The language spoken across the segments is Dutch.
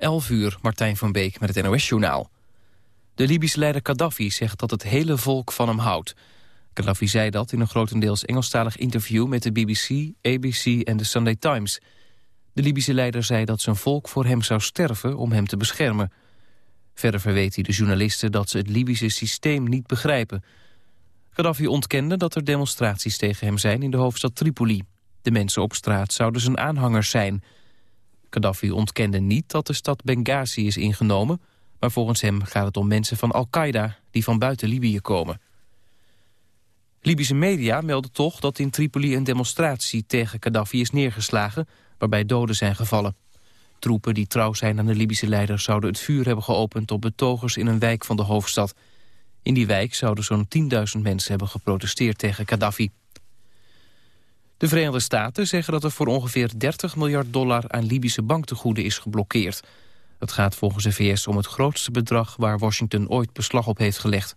11 uur, Martijn van Beek met het NOS-journaal. De Libische leider Gaddafi zegt dat het hele volk van hem houdt. Gaddafi zei dat in een grotendeels Engelstalig interview... met de BBC, ABC en de Sunday Times. De Libische leider zei dat zijn volk voor hem zou sterven om hem te beschermen. Verder verweet hij de journalisten dat ze het Libische systeem niet begrijpen. Gaddafi ontkende dat er demonstraties tegen hem zijn in de hoofdstad Tripoli. De mensen op straat zouden zijn aanhangers zijn... Gaddafi ontkende niet dat de stad Benghazi is ingenomen... maar volgens hem gaat het om mensen van Al-Qaeda die van buiten Libië komen. Libische media melden toch dat in Tripoli een demonstratie tegen Gaddafi is neergeslagen... waarbij doden zijn gevallen. Troepen die trouw zijn aan de Libische leider zouden het vuur hebben geopend... op betogers in een wijk van de hoofdstad. In die wijk zouden zo'n 10.000 mensen hebben geprotesteerd tegen Gaddafi. De Verenigde Staten zeggen dat er voor ongeveer 30 miljard dollar aan Libische banktegoeden is geblokkeerd. Het gaat volgens de VS om het grootste bedrag waar Washington ooit beslag op heeft gelegd.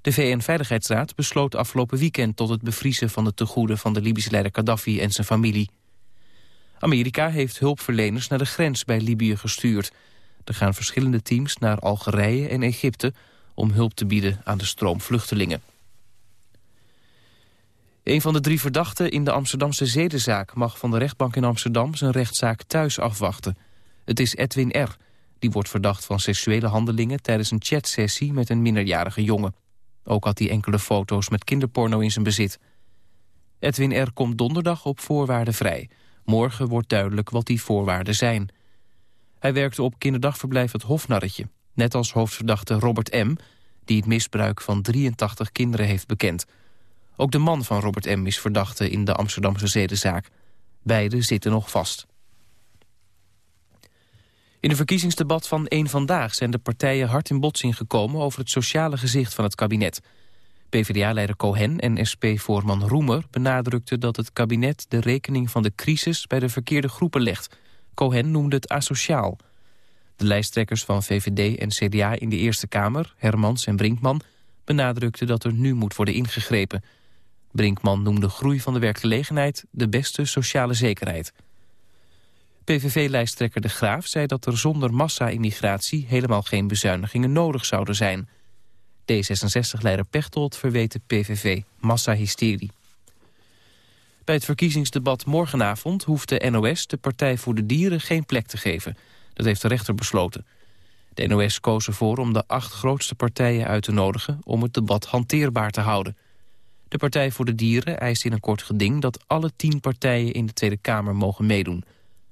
De VN-veiligheidsraad besloot afgelopen weekend tot het bevriezen van de tegoeden van de Libische leider Gaddafi en zijn familie. Amerika heeft hulpverleners naar de grens bij Libië gestuurd. Er gaan verschillende teams naar Algerije en Egypte om hulp te bieden aan de stroom vluchtelingen. Een van de drie verdachten in de Amsterdamse zedenzaak... mag van de rechtbank in Amsterdam zijn rechtszaak thuis afwachten. Het is Edwin R. Die wordt verdacht van seksuele handelingen... tijdens een chatsessie met een minderjarige jongen. Ook had hij enkele foto's met kinderporno in zijn bezit. Edwin R. komt donderdag op voorwaarden vrij. Morgen wordt duidelijk wat die voorwaarden zijn. Hij werkte op kinderdagverblijf het Hofnarretje. Net als hoofdverdachte Robert M., die het misbruik van 83 kinderen heeft bekend... Ook de man van Robert M. is verdachte in de Amsterdamse zedenzaak. Beiden zitten nog vast. In een verkiezingsdebat van één Vandaag zijn de partijen hard in botsing gekomen over het sociale gezicht van het kabinet. PvdA-leider Cohen en SP-voorman Roemer benadrukten dat het kabinet de rekening van de crisis bij de verkeerde groepen legt. Cohen noemde het asociaal. De lijsttrekkers van VVD en CDA in de Eerste Kamer, Hermans en Brinkman, benadrukten dat er nu moet worden ingegrepen. Brinkman noemde groei van de werkgelegenheid de beste sociale zekerheid. PVV-lijsttrekker De Graaf zei dat er zonder massa-immigratie helemaal geen bezuinigingen nodig zouden zijn. D66-leider Pechtold verweet de PVV massa-hysterie. Bij het verkiezingsdebat morgenavond hoeft de NOS de Partij voor de Dieren geen plek te geven. Dat heeft de rechter besloten. De NOS koos ervoor om de acht grootste partijen uit te nodigen om het debat hanteerbaar te houden. De Partij voor de Dieren eist in een kort geding dat alle tien partijen in de Tweede Kamer mogen meedoen.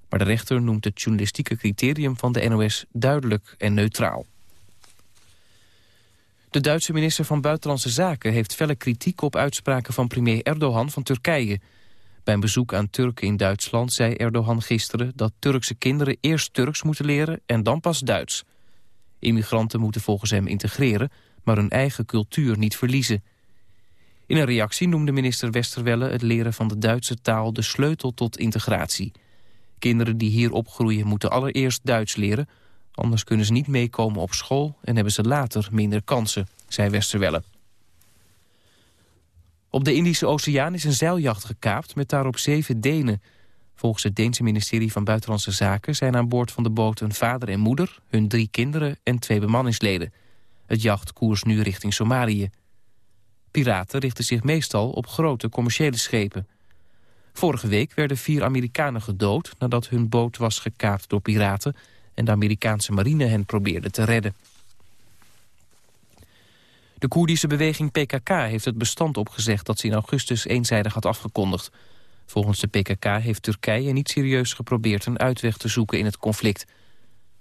Maar de rechter noemt het journalistieke criterium van de NOS duidelijk en neutraal. De Duitse minister van Buitenlandse Zaken heeft felle kritiek op uitspraken van premier Erdogan van Turkije. Bij een bezoek aan Turken in Duitsland zei Erdogan gisteren dat Turkse kinderen eerst Turks moeten leren en dan pas Duits. Immigranten moeten volgens hem integreren, maar hun eigen cultuur niet verliezen. In een reactie noemde minister Westerwelle het leren van de Duitse taal de sleutel tot integratie. Kinderen die hier opgroeien moeten allereerst Duits leren, anders kunnen ze niet meekomen op school en hebben ze later minder kansen, zei Westerwelle. Op de Indische Oceaan is een zeiljacht gekaapt met daarop zeven Denen. Volgens het Deense ministerie van Buitenlandse Zaken zijn aan boord van de boot een vader en moeder, hun drie kinderen en twee bemanningsleden. Het jacht koers nu richting Somalië. Piraten richten zich meestal op grote commerciële schepen. Vorige week werden vier Amerikanen gedood nadat hun boot was gekaapt door piraten... en de Amerikaanse marine hen probeerde te redden. De Koerdische beweging PKK heeft het bestand opgezegd dat ze in augustus eenzijdig had afgekondigd. Volgens de PKK heeft Turkije niet serieus geprobeerd een uitweg te zoeken in het conflict.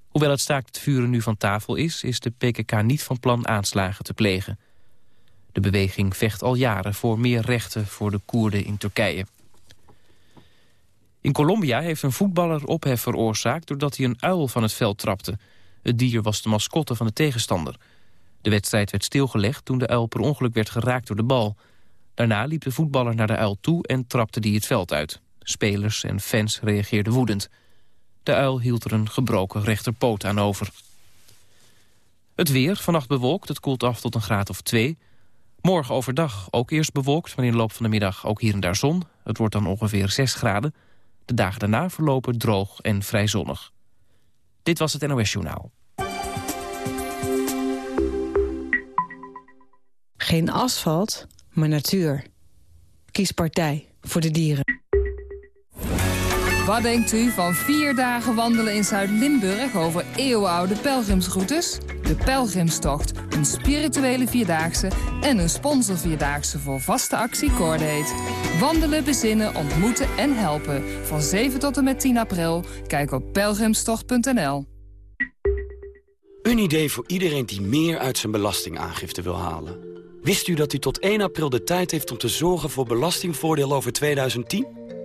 Hoewel het staakt het vuren nu van tafel is, is de PKK niet van plan aanslagen te plegen. De beweging vecht al jaren voor meer rechten voor de Koerden in Turkije. In Colombia heeft een voetballer ophef veroorzaakt... doordat hij een uil van het veld trapte. Het dier was de mascotte van de tegenstander. De wedstrijd werd stilgelegd toen de uil per ongeluk werd geraakt door de bal. Daarna liep de voetballer naar de uil toe en trapte die het veld uit. Spelers en fans reageerden woedend. De uil hield er een gebroken rechterpoot aan over. Het weer, vannacht bewolkt, het koelt af tot een graad of twee... Morgen overdag ook eerst bewolkt, maar in de loop van de middag ook hier en daar zon. Het wordt dan ongeveer 6 graden. De dagen daarna verlopen droog en vrij zonnig. Dit was het NOS Journaal. Geen asfalt, maar natuur. Kies partij voor de dieren. Wat denkt u van vier dagen wandelen in Zuid-Limburg over eeuwenoude pelgrimsroutes? De Pelgrimstocht, een spirituele vierdaagse en een sponsorvierdaagse voor vaste actie Cordate. Wandelen, bezinnen, ontmoeten en helpen. Van 7 tot en met 10 april. Kijk op pelgrimstocht.nl. Een idee voor iedereen die meer uit zijn belastingaangifte wil halen. Wist u dat u tot 1 april de tijd heeft om te zorgen voor belastingvoordeel over 2010?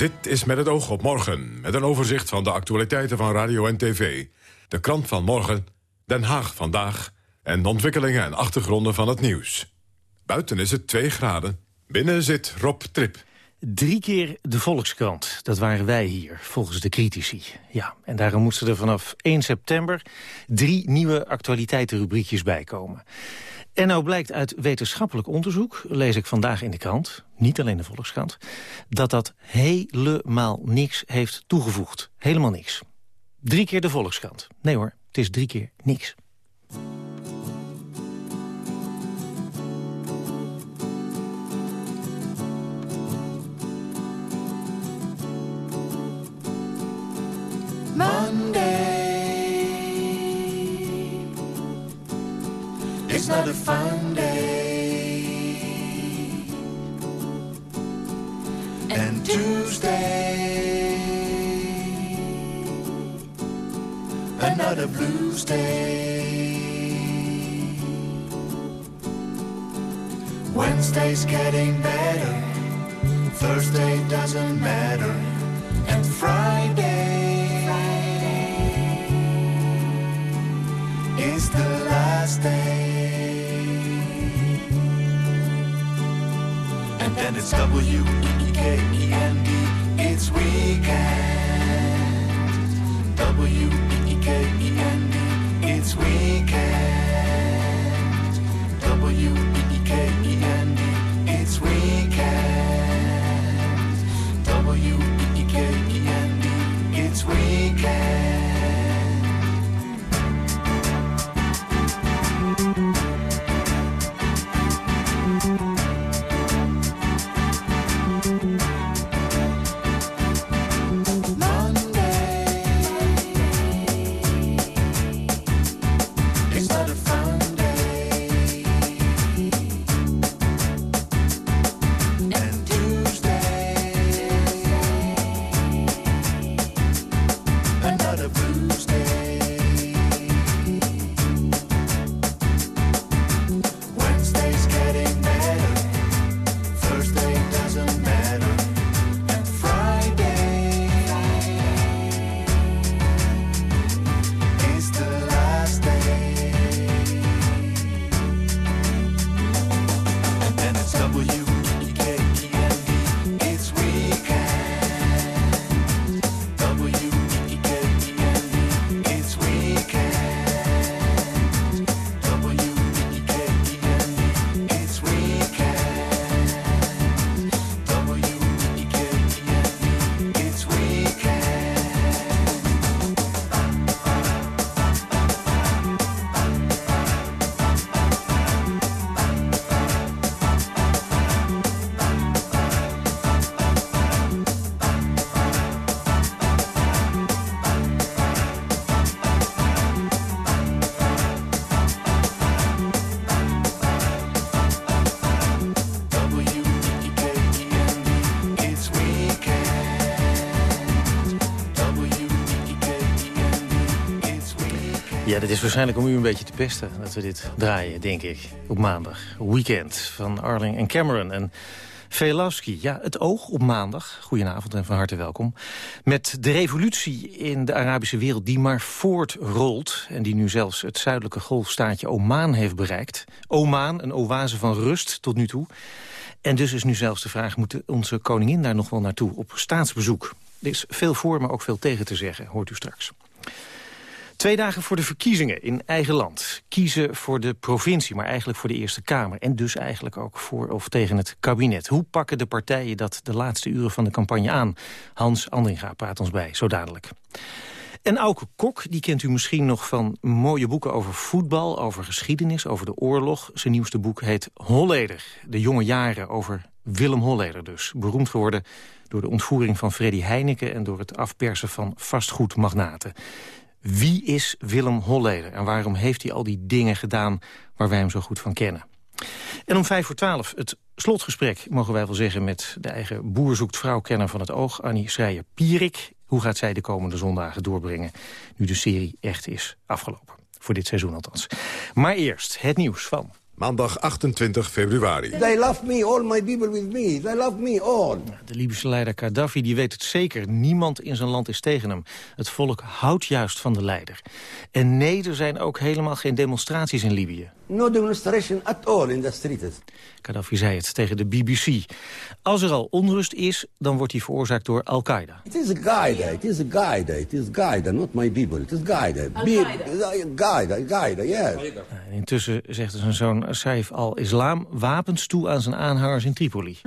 Dit is met het oog op morgen, met een overzicht van de actualiteiten van radio en tv. De krant van morgen, Den Haag vandaag en de ontwikkelingen en achtergronden van het nieuws. Buiten is het 2 graden, binnen zit Rob Trip. Drie keer de Volkskrant, dat waren wij hier, volgens de critici. Ja, en daarom moesten er vanaf 1 september drie nieuwe actualiteitenrubriekjes bijkomen. En nou blijkt uit wetenschappelijk onderzoek, lees ik vandaag in de krant... niet alleen de Volkskrant, dat dat helemaal niks heeft toegevoegd. Helemaal niks. Drie keer de Volkskrant. Nee hoor, het is drie keer niks. Wednesday's getting Dit is waarschijnlijk om u een beetje te pesten dat we dit draaien, denk ik. Op maandag. Weekend van Arling en Cameron. En Velowski, ja, het oog op maandag. Goedenavond en van harte welkom. Met de revolutie in de Arabische wereld die maar voortrolt... en die nu zelfs het zuidelijke golfstaatje Oman heeft bereikt. Oman, een oase van rust tot nu toe. En dus is nu zelfs de vraag, moet onze koningin daar nog wel naartoe op staatsbezoek? Er is veel voor, maar ook veel tegen te zeggen, hoort u straks. Twee dagen voor de verkiezingen in eigen land. Kiezen voor de provincie, maar eigenlijk voor de Eerste Kamer. En dus eigenlijk ook voor of tegen het kabinet. Hoe pakken de partijen dat de laatste uren van de campagne aan? Hans Andringa praat ons bij, zo dadelijk. En Auke Kok, die kent u misschien nog van mooie boeken over voetbal... over geschiedenis, over de oorlog. Zijn nieuwste boek heet Holleder, de jonge jaren over Willem Holleder dus. Beroemd geworden door de ontvoering van Freddy Heineken... en door het afpersen van vastgoedmagnaten. Wie is Willem Holleder en waarom heeft hij al die dingen gedaan waar wij hem zo goed van kennen? En om vijf voor twaalf het slotgesprek, mogen wij wel zeggen... met de eigen boer zoekt vrouw-kenner van het oog, Annie Schreier-Pierik. Hoe gaat zij de komende zondagen doorbrengen, nu de serie echt is afgelopen? Voor dit seizoen althans. Maar eerst het nieuws van... Maandag 28 februari. They love me, all my people with me. They love me all. De Libische leider Gaddafi die weet het zeker. Niemand in zijn land is tegen hem. Het volk houdt juist van de leider. En nee, er zijn ook helemaal geen demonstraties in Libië. No demonstration at all in the streets. Gaddafi zei het tegen de BBC. Als er al onrust is, dan wordt die veroorzaakt door Al-Qaeda. It is a Qaeda, it is a Qaeda, it is Qaeda, not my people. It is Qaeda. Qaeda, Qaeda, yes. En intussen zegt zijn zoon Saif al-Islam wapens toe aan zijn aanhangers in Tripoli.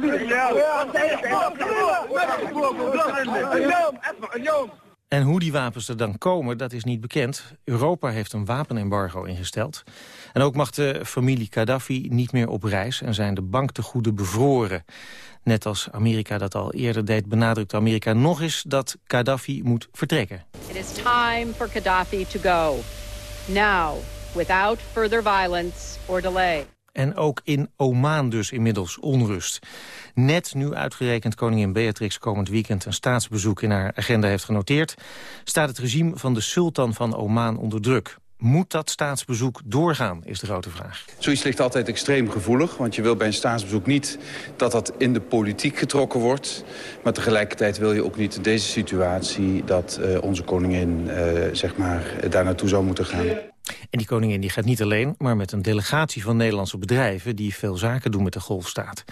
En hoe die wapens er dan komen, dat is niet bekend. Europa heeft een wapenembargo ingesteld. En ook mag de familie Gaddafi niet meer op reis... en zijn de banktegoeden bevroren. Net als Amerika dat al eerder deed, benadrukt Amerika nog eens... dat Gaddafi moet vertrekken. It is time for Gaddafi to go. Now, without further violence or delay. En ook in Oman dus inmiddels onrust. Net nu uitgerekend koningin Beatrix komend weekend een staatsbezoek in haar agenda heeft genoteerd... staat het regime van de sultan van Oman onder druk. Moet dat staatsbezoek doorgaan, is de grote vraag. Zoiets ligt altijd extreem gevoelig, want je wil bij een staatsbezoek niet dat dat in de politiek getrokken wordt. Maar tegelijkertijd wil je ook niet in deze situatie dat uh, onze koningin uh, zeg maar, daar naartoe zou moeten gaan. En die koningin die gaat niet alleen, maar met een delegatie van Nederlandse bedrijven... die veel zaken doen met de golfstaat.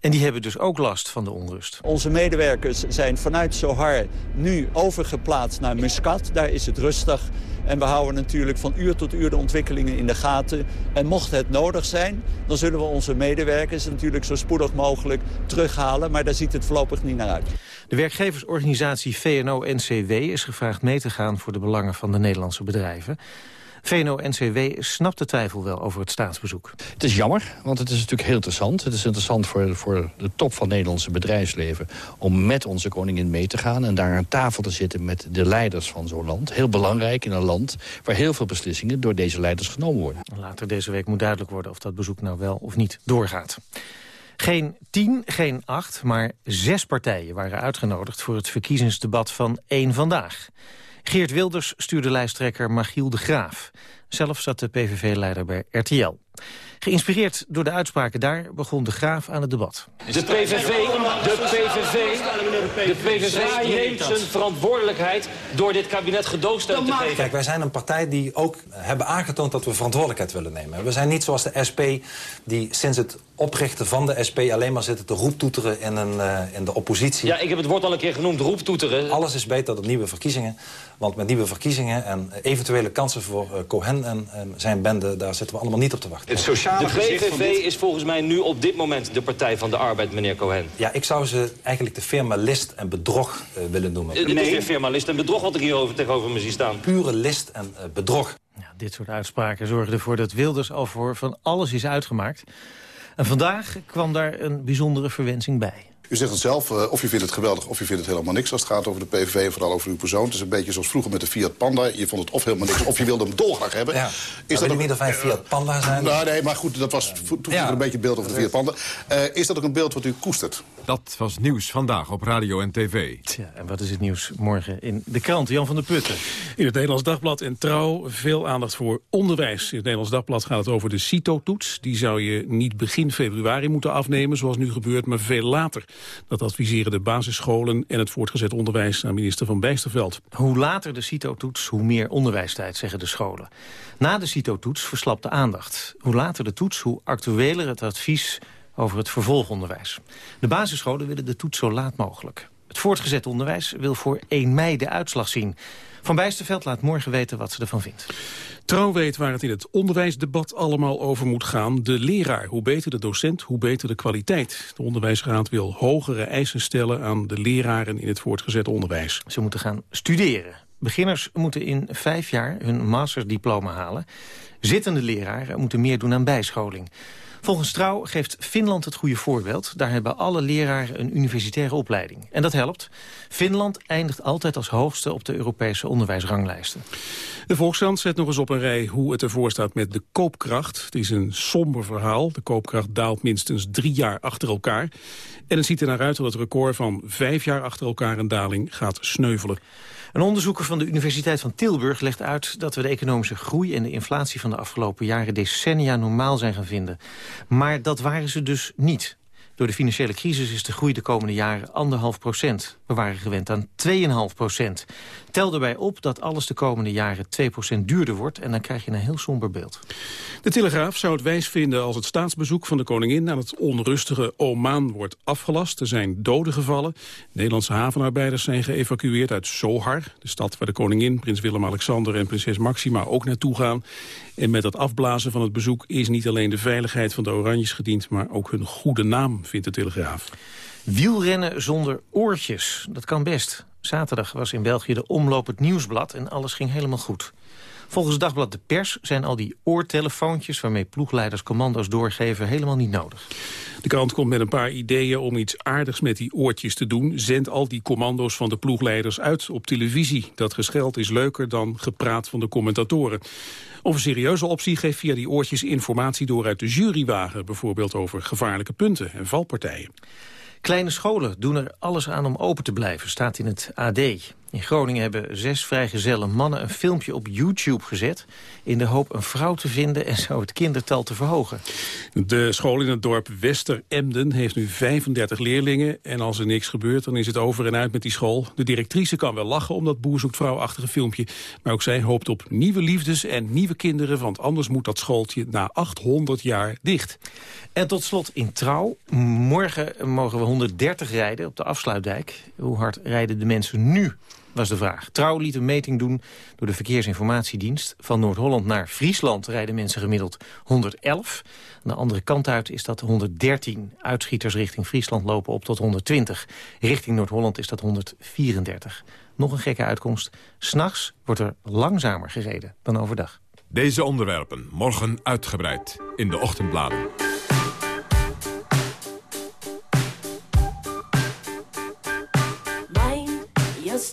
En die hebben dus ook last van de onrust. Onze medewerkers zijn vanuit Sohar nu overgeplaatst naar Muscat. Daar is het rustig. En we houden natuurlijk van uur tot uur de ontwikkelingen in de gaten. En mocht het nodig zijn, dan zullen we onze medewerkers natuurlijk zo spoedig mogelijk terughalen. Maar daar ziet het voorlopig niet naar uit. De werkgeversorganisatie VNO-NCW is gevraagd mee te gaan voor de belangen van de Nederlandse bedrijven. VNO-NCW snapt de twijfel wel over het staatsbezoek. Het is jammer, want het is natuurlijk heel interessant. Het is interessant voor, voor de top van het Nederlandse bedrijfsleven... om met onze koningin mee te gaan en daar aan tafel te zitten... met de leiders van zo'n land. Heel belangrijk in een land waar heel veel beslissingen... door deze leiders genomen worden. Later deze week moet duidelijk worden of dat bezoek nou wel of niet doorgaat. Geen tien, geen acht, maar zes partijen waren uitgenodigd... voor het verkiezingsdebat van één Vandaag. Geert Wilders stuurde lijsttrekker Magiel de Graaf. Zelf zat de PVV-leider bij RTL. Geïnspireerd door de uitspraken daar begon de Graaf aan het debat. De PVV, de PVV, de PVV neemt zijn verantwoordelijkheid door dit kabinet gedoogsteun te geven. Kijk, wij zijn een partij die ook hebben aangetoond dat we verantwoordelijkheid willen nemen. We zijn niet zoals de SP die sinds het oprichten van de SP alleen maar zitten te roeptoeteren in, een, uh, in de oppositie. Ja, ik heb het woord al een keer genoemd, roeptoeteren. Alles is beter dan nieuwe verkiezingen. Want met nieuwe verkiezingen en eventuele kansen voor uh, Cohen en uh, zijn bende... daar zitten we allemaal niet op te wachten. Het sociale de PVV is volgens mij nu op dit moment de Partij van de Arbeid, meneer Cohen. Ja, ik zou ze eigenlijk de firma list en bedrog willen noemen. Het nee. is weer firma list en bedrog wat ik hier tegenover me zie staan. Pure list en bedrog. Ja, dit soort uitspraken zorgen ervoor dat Wilders al voor van alles is uitgemaakt... En vandaag kwam daar een bijzondere verwensing bij. U zegt het zelf, eh, of je vindt het geweldig of je vindt het helemaal niks... als het gaat over de PVV en vooral over uw persoon. Het is een beetje zoals vroeger met de Fiat Panda. Je vond het of helemaal niks of je wilde hem dolgraag hebben. Ja. Is dat ook niet of wij Fiat Panda zijn? Nou, nee, maar goed, dat was toen ja. een beetje het beeld over de Fiat Panda. Uh, is dat ook een beeld wat u koestert? Dat was nieuws vandaag op radio en tv. Tja, en wat is het nieuws morgen in de krant? Jan van der Putten. In het Nederlands Dagblad en Trouw veel aandacht voor onderwijs. In het Nederlands Dagblad gaat het over de CITO-toets. Die zou je niet begin februari moeten afnemen, zoals nu gebeurt, maar veel later. Dat adviseren de basisscholen en het voortgezet onderwijs aan minister Van Bijsterveld. Hoe later de CITO-toets, hoe meer onderwijstijd, zeggen de scholen. Na de CITO-toets verslapt de aandacht. Hoe later de toets, hoe actueler het advies over het vervolgonderwijs. De basisscholen willen de toets zo laat mogelijk. Het voortgezet onderwijs wil voor 1 mei de uitslag zien. Van Bijsterveld laat morgen weten wat ze ervan vindt. Trouw weet waar het in het onderwijsdebat allemaal over moet gaan. De leraar. Hoe beter de docent, hoe beter de kwaliteit. De onderwijsraad wil hogere eisen stellen aan de leraren in het voortgezet onderwijs. Ze moeten gaan studeren. Beginners moeten in vijf jaar hun masterdiploma halen. Zittende leraren moeten meer doen aan bijscholing. Volgens Trouw geeft Finland het goede voorbeeld. Daar hebben alle leraren een universitaire opleiding. En dat helpt. Finland eindigt altijd als hoogste op de Europese onderwijsranglijsten. De Volkskrant zet nog eens op een rij hoe het ervoor staat met de koopkracht. Het is een somber verhaal. De koopkracht daalt minstens drie jaar achter elkaar. En het ziet er naar uit dat het record van vijf jaar achter elkaar een daling gaat sneuvelen. Een onderzoeker van de Universiteit van Tilburg legt uit dat we de economische groei en de inflatie van de afgelopen jaren decennia normaal zijn gaan vinden. Maar dat waren ze dus niet. Door de financiële crisis is de groei de komende jaren anderhalf procent. We waren gewend aan 2,5 procent. Tel erbij op dat alles de komende jaren 2 procent duurder wordt... en dan krijg je een heel somber beeld. De Telegraaf zou het wijs vinden als het staatsbezoek van de koningin... aan het onrustige Oman wordt afgelast. Er zijn doden gevallen. Nederlandse havenarbeiders zijn geëvacueerd uit Sohar... de stad waar de koningin, prins Willem-Alexander en prinses Maxima ook naartoe gaan. En met dat afblazen van het bezoek is niet alleen de veiligheid van de Oranjes gediend... maar ook hun goede naam, vindt de Telegraaf. Wielrennen zonder oortjes, dat kan best. Zaterdag was in België de omloop het nieuwsblad en alles ging helemaal goed. Volgens Dagblad De Pers zijn al die oortelefoontjes... waarmee ploegleiders commando's doorgeven helemaal niet nodig. De krant komt met een paar ideeën om iets aardigs met die oortjes te doen. Zend al die commando's van de ploegleiders uit op televisie. Dat gescheld is leuker dan gepraat van de commentatoren. Of een serieuze optie geeft via die oortjes informatie door uit de jurywagen. Bijvoorbeeld over gevaarlijke punten en valpartijen. Kleine scholen doen er alles aan om open te blijven, staat in het AD. In Groningen hebben zes vrijgezelle mannen een filmpje op YouTube gezet... in de hoop een vrouw te vinden en zo het kindertal te verhogen. De school in het dorp Wester-Emden heeft nu 35 leerlingen... en als er niks gebeurt, dan is het over en uit met die school. De directrice kan wel lachen om dat boer zoekt vrouw-achtige filmpje... maar ook zij hoopt op nieuwe liefdes en nieuwe kinderen... want anders moet dat schooltje na 800 jaar dicht. En tot slot in Trouw. Morgen mogen we 130 rijden op de afsluitdijk. Hoe hard rijden de mensen nu was de vraag. Trouw liet een meting doen door de Verkeersinformatiedienst. Van Noord-Holland naar Friesland rijden mensen gemiddeld 111. Aan de andere kant uit is dat 113. Uitschieters richting Friesland lopen op tot 120. Richting Noord-Holland is dat 134. Nog een gekke uitkomst. S'nachts wordt er langzamer gereden dan overdag. Deze onderwerpen morgen uitgebreid in de ochtendbladen.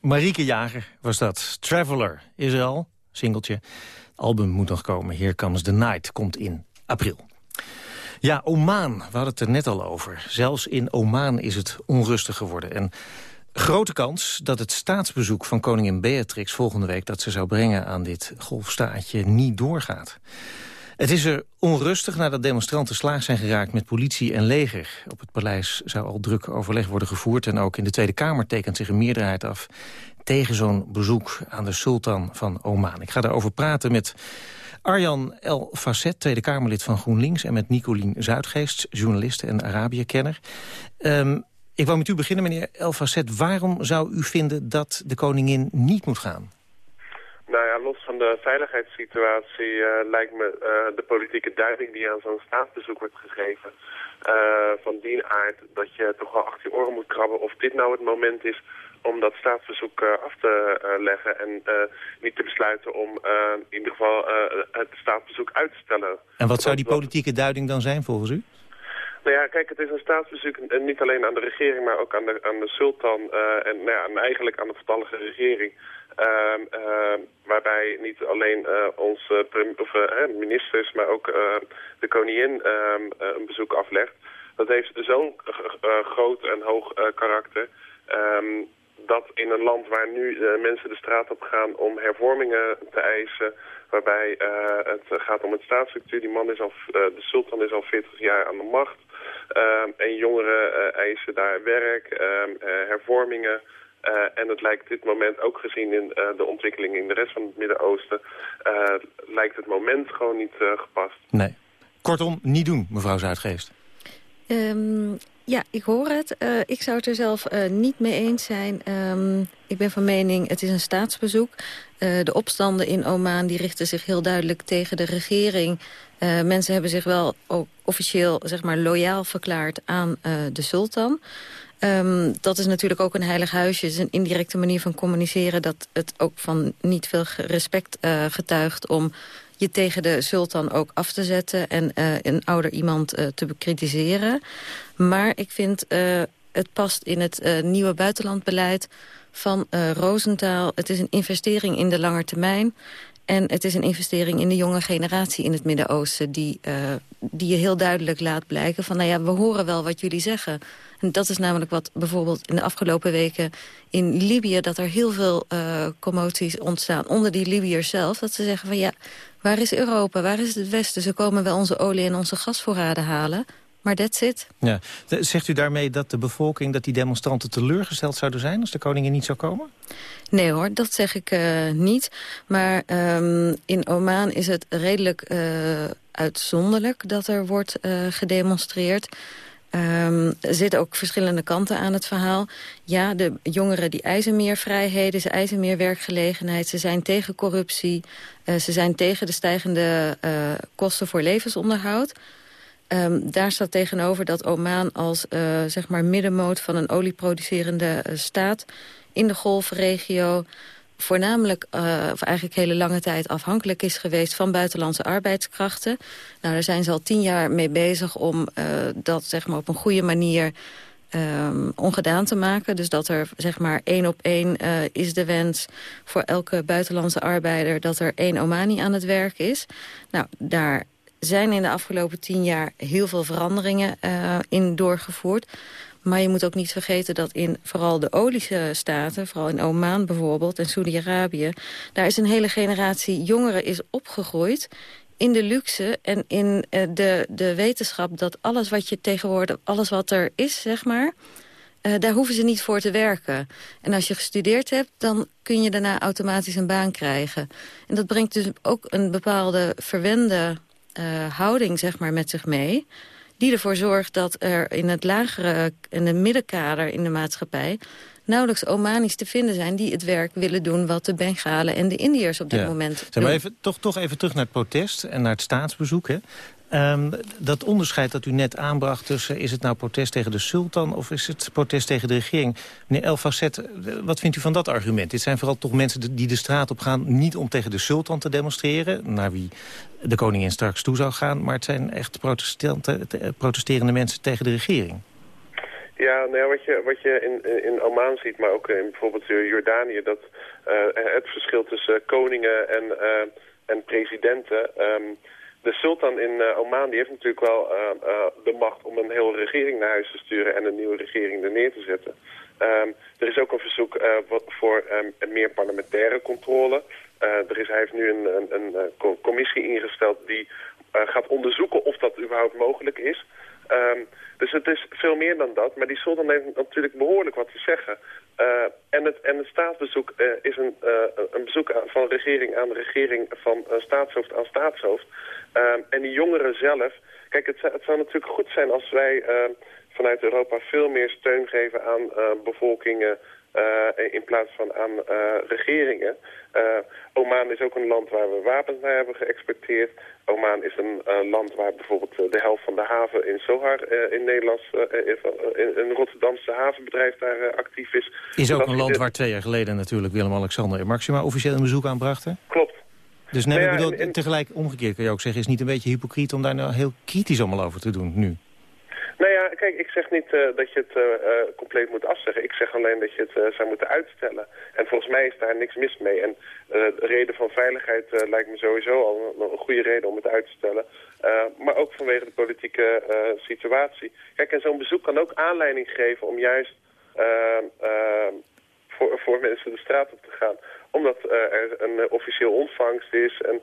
Marieke Jager was dat. Traveler is er al, singeltje. Album moet nog komen. Here Comes the Night komt in april. Ja, Oman, we hadden het er net al over. Zelfs in Oman is het onrustig geworden. En grote kans dat het staatsbezoek van koningin Beatrix volgende week... dat ze zou brengen aan dit golfstaatje niet doorgaat. Het is er onrustig nadat demonstranten slaag zijn geraakt met politie en leger. Op het paleis zou al druk overleg worden gevoerd... en ook in de Tweede Kamer tekent zich een meerderheid af... tegen zo'n bezoek aan de sultan van Oman. Ik ga daarover praten met Arjan El Facet, Tweede Kamerlid van GroenLinks... en met Nicolien Zuidgeest, journalist en Arabië-kenner. Um, ik wou met u beginnen, meneer El Facet. Waarom zou u vinden dat de koningin niet moet gaan? Nou ja, los van de veiligheidssituatie uh, lijkt me uh, de politieke duiding die aan zo'n staatsbezoek wordt gegeven... Uh, van die aard dat je toch wel achter je oren moet krabben of dit nou het moment is om dat staatsbezoek af te leggen en niet te besluiten om in ieder geval het staatsbezoek uit te stellen. En wat zou die politieke duiding dan zijn volgens u? Nou ja, kijk, het is een staatsbezoek en niet alleen aan de regering, maar ook aan de, aan de sultan uh, en, nou ja, en eigenlijk aan de verstandige regering. Uh, uh, waarbij niet alleen uh, onze of, ministers, maar ook de koningin ehm, een bezoek aflegt. Dat heeft zo'n groot en hoog karakter dat in een land waar nu mensen de straat op gaan om hervormingen te eisen, waarbij het gaat om het staatsstructuur. Die man is al, de sultan is al 40 jaar aan de macht. En jongeren eisen daar werk, hervormingen. Uh, en het lijkt dit moment, ook gezien in de ontwikkeling in de rest van het Midden-Oosten... lijkt het moment gewoon niet gepast. Nee. Kortom, niet doen, mevrouw Zuidgeest. Um, ja, ik hoor het. Uh, ik zou het er zelf uh, niet mee eens zijn. Um, ik ben van mening, het is een staatsbezoek. Uh, de opstanden in Oman die richten zich heel duidelijk tegen de regering. mensen hebben zich wel ook officieel zeg maar, loyaal verklaard aan de sultan. Um, dat is natuurlijk ook een heilig huisje. Het is een indirecte manier van communiceren... dat het ook van niet veel respect getuigt om je tegen de sultan ook af te zetten... en uh, een ouder iemand uh, te bekritiseren. Maar ik vind het past in het nieuwe buitenlandbeleid van Rosenthal. Het is een investering in de lange termijn. En het is een investering in de jonge generatie in het Midden-Oosten... Die, die je heel duidelijk laat blijken van... nou ja, we horen wel wat jullie zeggen... En dat is namelijk wat bijvoorbeeld in de afgelopen weken in Libië... dat er heel veel uh, commoties ontstaan onder die Libiërs zelf. Dat ze zeggen van ja, waar is Europa, waar is het Westen? Ze komen wel onze olie en onze gasvoorraden halen. Maar that's it. Ja. Zegt u daarmee dat de bevolking, dat die demonstranten teleurgesteld zouden zijn... als de koningin niet zou komen? Nee hoor, dat zeg ik uh, niet. Maar um, in Oman is het redelijk uh, uitzonderlijk dat er wordt uh, gedemonstreerd... Um, er zitten ook verschillende kanten aan het verhaal. Ja, de jongeren die eisen meer vrijheden, ze eisen meer werkgelegenheid. Ze zijn tegen corruptie, ze zijn tegen de stijgende kosten voor levensonderhoud. Um, daar staat tegenover dat Oman als uh, zeg maar middenmoot van een olieproducerende staat... in de golfregio voornamelijk, uh, of eigenlijk hele lange tijd afhankelijk is geweest van buitenlandse arbeidskrachten. Nou, daar zijn ze al tien jaar mee bezig om dat zeg maar, op een goede manier um, ongedaan te maken. Dus dat er zeg maar één op één is de wens voor elke buitenlandse arbeider dat er één Omani aan het werk is. Nou, daar zijn in de afgelopen tien jaar heel veel veranderingen uh, in doorgevoerd. Maar je moet ook niet vergeten dat in vooral de oliestaten... vooral in Oman bijvoorbeeld en Saudi-Arabië... daar is een hele generatie jongeren is opgegroeid in de luxe en in uh, de, de wetenschap... dat alles wat je tegenwoordig, alles wat er is, zeg maar... Uh, daar hoeven ze niet voor te werken. En als je gestudeerd hebt, dan kun je daarna automatisch een baan krijgen. En dat brengt dus ook een bepaalde verwende houding zeg maar, met zich mee die ervoor zorgt dat er in het lagere, in de middenkader in de maatschappij nauwelijks Omanis te vinden zijn die het werk willen doen... wat de Bengalen en de Indiërs op dit moment doen. Maar even, toch, toch even terug naar het protest en naar het staatsbezoek. Hè? Um, dat onderscheid dat u net aanbracht tussen... is het nou protest tegen de sultan of is het protest tegen de regering? Meneer El Facet, wat vindt u van dat argument? Dit zijn vooral toch mensen die de straat op gaan... niet om tegen de sultan te demonstreren... naar wie de koningin straks toe zou gaan... maar het zijn echt protesterende mensen tegen de regering. Ja, nou ja, wat je, wat je in, in Oman ziet, maar ook in bijvoorbeeld Jordanië... dat uh, het verschil tussen koningen en, en presidenten... Um, de sultan in Oman die heeft natuurlijk wel de macht om een hele regering naar huis te sturen... en een nieuwe regering er neer te zetten. Um, er is ook een verzoek voor um, meer parlementaire controle. Er is, hij heeft nu een, een, een commissie ingesteld die gaat onderzoeken of dat überhaupt mogelijk is... Um, dus het is veel meer dan dat. Maar die sultan heeft natuurlijk behoorlijk wat te zeggen. En, het, en het staatsbezoek is een, een bezoek aan, van regering aan regering, van staatshoofd aan staatshoofd. Ehm, en die jongeren zelf... Kijk, het, het, zou natuurlijk goed zijn als wij ehm, vanuit Europa veel meer steun geven aan bevolkingen... in plaats van aan regeringen. Oman is ook een land waar we wapens naar hebben geëxporteerd. Oman is een uh, land waar bijvoorbeeld uh, de helft van de haven in Sohar uh, in Nederlands, in, een Rotterdamse havenbedrijf daar actief is. Is ook een land waar twee jaar geleden natuurlijk Willem-Alexander en Maxima officieel een bezoek aan brachten? Klopt. Dus nee, nou ja, bedoel, en, tegelijk omgekeerd kun je ook zeggen, is het niet een beetje hypocriet om daar nou heel kritisch allemaal over te doen nu? Nou ja, kijk, ik zeg niet uh, dat je het uh, uh, compleet moet afzeggen. Ik zeg alleen dat je het zou moeten uitstellen. En volgens mij is daar niks mis mee. En de reden van veiligheid lijkt me sowieso al een, een, goede reden om het uit te stellen. maar ook vanwege de politieke situatie. Kijk, en zo'n bezoek kan ook aanleiding geven om juist voor, voor mensen de straat op te gaan omdat er een officieel ontvangst is en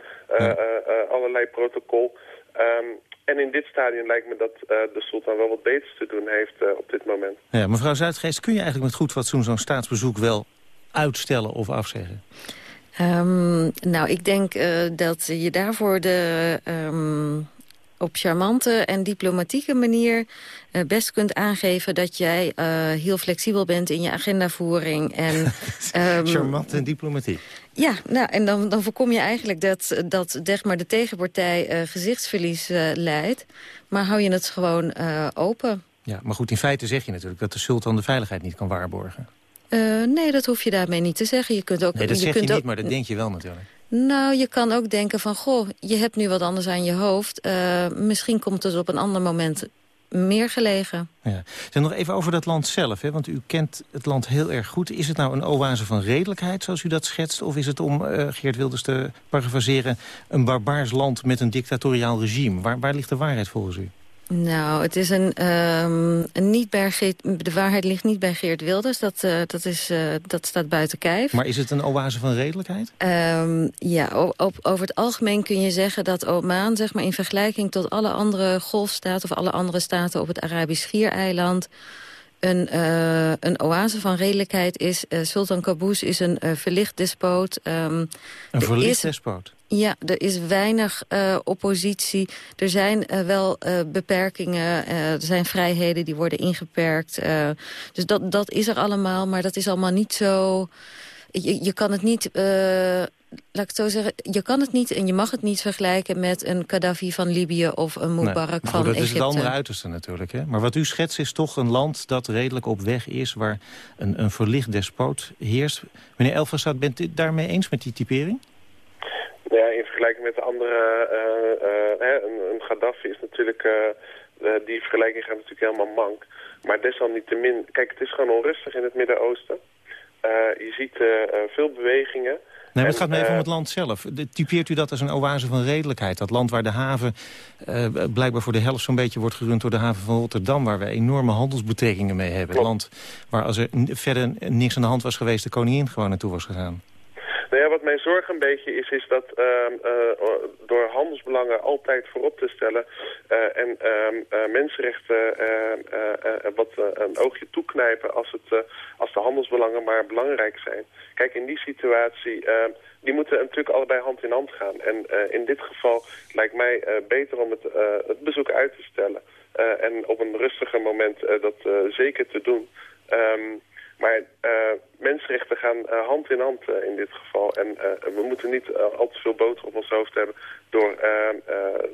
allerlei protocol. Um, en in dit stadium lijkt me dat uh, de sultan wel wat beters te doen heeft uh, op dit moment. Ja, mevrouw Zuidgeest, kun je eigenlijk met goed fatsoen zo'n staatsbezoek wel uitstellen of afzeggen? Um, nou, ik denk uh, dat je daarvoor de... Um op charmante en diplomatieke manier uh, best kunt aangeven... dat jij uh, heel flexibel bent in je agendavoering. En, um, Charmant en diplomatiek. Ja, nou, en dan, dan voorkom je eigenlijk dat, dat zeg maar, de tegenpartij uh, gezichtsverlies leidt. Maar hou je het gewoon open. Ja, maar goed, in feite zeg je natuurlijk dat de sultan de veiligheid niet kan waarborgen. nee, dat hoef je daarmee niet te zeggen. Je kunt ook, nee, dat je zeg kunt je niet, ook, maar dat denk je wel natuurlijk. Nou, je kan ook denken van, goh, je hebt nu wat anders aan je hoofd. Uh, misschien komt het op een ander moment meer gelegen. Ja. Dan nog even over dat land zelf, hè? want u kent het land heel erg goed. Is het nou een oase van redelijkheid, zoals u dat schetst? Of is het, om uh, Geert Wilders te parafraseren... een barbaars land met een dictatoriaal regime? Waar, waar ligt de waarheid volgens u? Nou, het is een, um, een niet bij Geert, de waarheid ligt niet bij Geert Wilders. Dat, uh, dat, is, uh, dat staat buiten kijf. Maar is het een oase van redelijkheid? Um, ja, op, over het algemeen kun je zeggen dat Oman... Zeg maar, in vergelijking tot alle andere golfstaten... of alle andere staten op het Arabisch Schiereiland... Een, uh, een oase van redelijkheid is... Sultan Qaboos is een verlicht despoot. Um, een verlicht is, despoot? Ja, er is weinig uh, oppositie. Er zijn uh, wel uh, beperkingen, er zijn vrijheden die worden ingeperkt. dus dat, dat is er allemaal, maar dat is allemaal niet zo... Je, je kan het niet, laat ik het zo zeggen, je kan het niet en je mag het niet vergelijken met een Gaddafi van Libië of een Mubarak nee, van dat Egypte. Dat is het andere uiterste natuurlijk. Hè? Maar wat u schetst is toch een land dat redelijk op weg is, waar een, een verlicht despoot heerst. Meneer Elfrasad, bent u daarmee eens met die typering? Ja, in vergelijking met de andere, uh, uh, een, een Gaddafi is natuurlijk, uh, die vergelijking gaat natuurlijk helemaal mank. Maar desalniettemin, kijk, het is gewoon onrustig in het Midden-Oosten. je ziet veel bewegingen. Nee, maar het gaat me even om het land zelf. Typeert u dat als een oase van redelijkheid? Dat land waar de haven blijkbaar voor de helft zo'n beetje wordt gerund door de haven van Rotterdam... waar we enorme handelsbetrekkingen mee hebben. Het land waar als er verder niks aan de hand was geweest... de koningin gewoon naartoe was gegaan. Nou ja, wat mijn zorg een beetje is, is dat uh, door handelsbelangen altijd voorop te stellen uh, en ehm, mensenrechten wat een oogje toeknijpen als, het, als de handelsbelangen maar belangrijk zijn. Kijk, in die situatie, ehm, die moeten natuurlijk allebei hand in hand gaan. En in dit geval lijkt mij beter om het, het bezoek uit te stellen en op een rustiger moment dat zeker te doen. Um, maar uh, mensenrechten gaan uh, hand in hand uh, in dit geval. En we moeten niet al te veel boter op ons hoofd hebben... door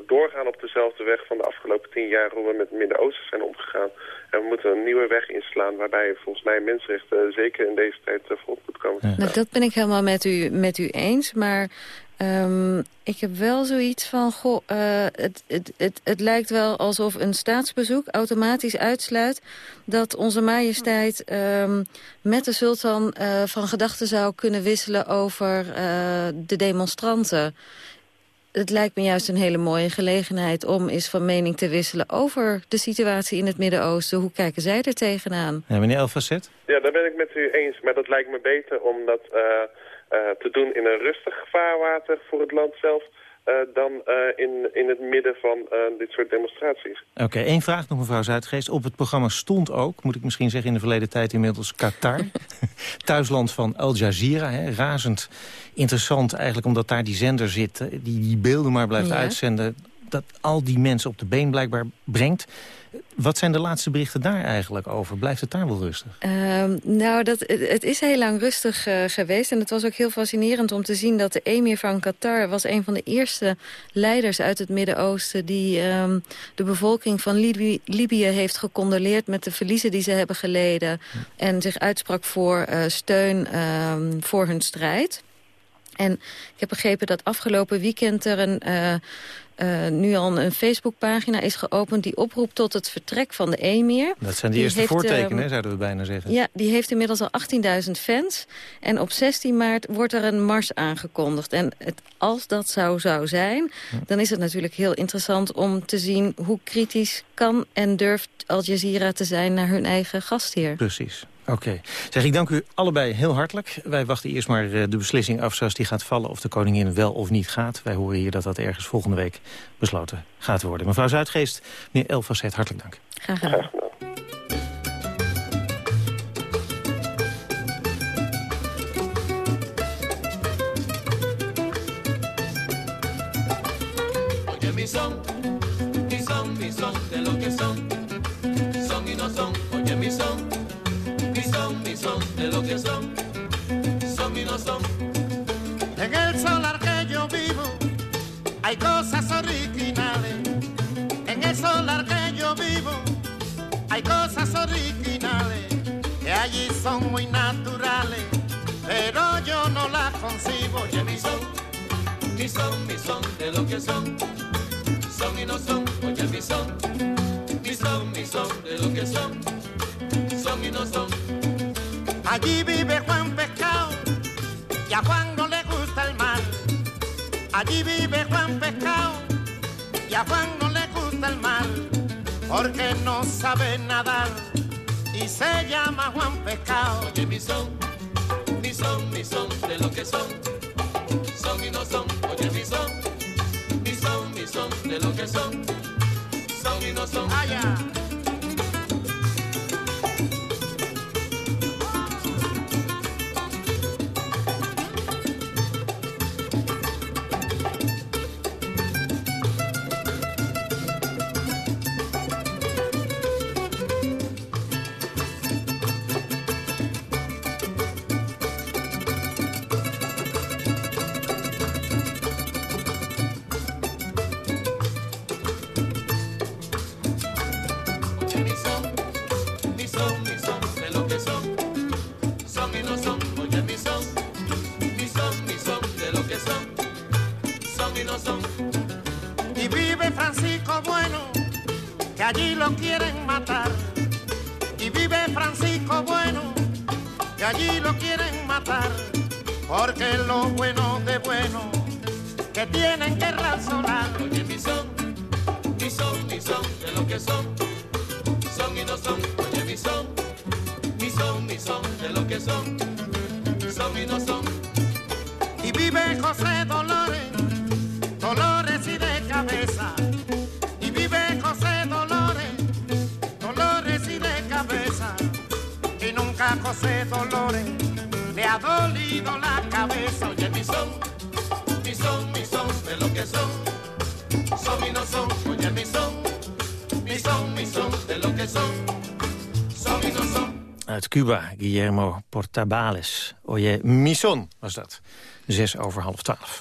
doorgaan op dezelfde weg van de afgelopen tien jaar... hoe we met het Midden-Oosten zijn omgegaan. En we moeten een nieuwe weg inslaan... waarbij volgens mij mensenrechten zeker in deze tijd voorop moet komen. Nou, dat ben ik helemaal met u, met u eens. Maar Ehm, ik heb wel zoiets van, goh, eh, het, het, het, het lijkt wel alsof een staatsbezoek automatisch uitsluit dat onze majesteit ehm, met de sultan eh, van gedachten zou kunnen wisselen over eh, de demonstranten. Het lijkt me juist een hele mooie gelegenheid om eens van mening te wisselen over de situatie in het Midden-Oosten. Hoe kijken zij er tegenaan? Ja, meneer Elfacet? Ja, daar ben ik met u eens. Maar dat lijkt me beter om dat eh, te doen in een rustig vaarwater voor het land zelf... eh, dan eh, in, in het midden van eh, dit soort demonstraties. Oké, één vraag nog mevrouw Zuidgeest. Op het programma stond ook, moet ik misschien zeggen in de verleden tijd inmiddels, Qatar. Thuisland van Al Jazeera. Hè, razend interessant eigenlijk omdat daar die zender zit... eh, die die beelden maar blijft Ja. uitzenden. Dat al die mensen op de been blijkbaar brengt. Wat zijn de laatste berichten daar eigenlijk over? Blijft het daar wel rustig? Ehm, nou, dat, het, is heel lang rustig eh, geweest. En het was ook heel fascinerend om te zien dat de emir van Qatar... was een van de eerste leiders uit het Midden-Oosten... die ehm, de bevolking van Libië, Libië heeft gecondoleerd... met de verliezen die ze hebben geleden. En zich uitsprak voor eh, steun ehm, voor hun strijd. En ik heb begrepen dat afgelopen weekend er een... eh, eh, nu al een Facebookpagina is geopend... die oproept tot het vertrek van de emir. Dat zijn de Die eerste heeft, voortekenen, ehm, zouden we bijna zeggen. ja, die heeft inmiddels al 18.000 fans. En op 16 maart wordt er een mars aangekondigd. En het, als dat zou, zou zijn, dan is het natuurlijk heel interessant om te zien... hoe kritisch kan en durft Al Jazeera te zijn naar hun eigen gastheer. Precies. Oké. Zeg, ik dank u allebei heel hartelijk. Wij wachten eerst maar eh, de beslissing af zoals die gaat vallen... of de koningin wel of niet gaat. Wij horen hier dat dat ergens volgende week besloten gaat worden. Mevrouw Zuidgeest, meneer Elfacet, hartelijk dank. Graag gedaan. Oye mi son, mi son, mi son, de lo que son, son y no son. Oye mi son, mi son, de lo que son, son y no son. En el solar que yo vivo hay cosas originales. En el solar que yo vivo hay cosas originales que allí son muy naturales, pero yo no las concibo. Oye mi son, mi son, son, de lo que son, son y no son. Oye mi son, mi son, mi son, de lo que son, son y no son. Allí vive Juan Pescado y a Juan no le gusta el mar. Allí vive Juan Pescado y a Juan no le gusta el mar porque no sabe nadar y se llama Juan Pescado. Oye mi son, mi son, mi son, de lo que son, son y no son. Oye mi son, mi son, mi son, de lo que son, son y no son. Allá. Quieren matar. Porque lo bueno de bueno, que tienen que razonar. Oye mi son, mi son, mi son, de lo que son, son y no son. Oye mi son, mi son, mi son, de lo que son, son y no son. Y vive José Dolores, Dolores y de cabeza. Y vive José Dolores, Dolores y de cabeza. Y nunca José Dolores ha la cabeza. Oye mi son, mi son, mi son, de lo que son, son y no son. Oye mi son, mi son, de lo que son. Uit Cuba, Guillermo Portabales. Oye, Mison was dat. Zes over half twaalf.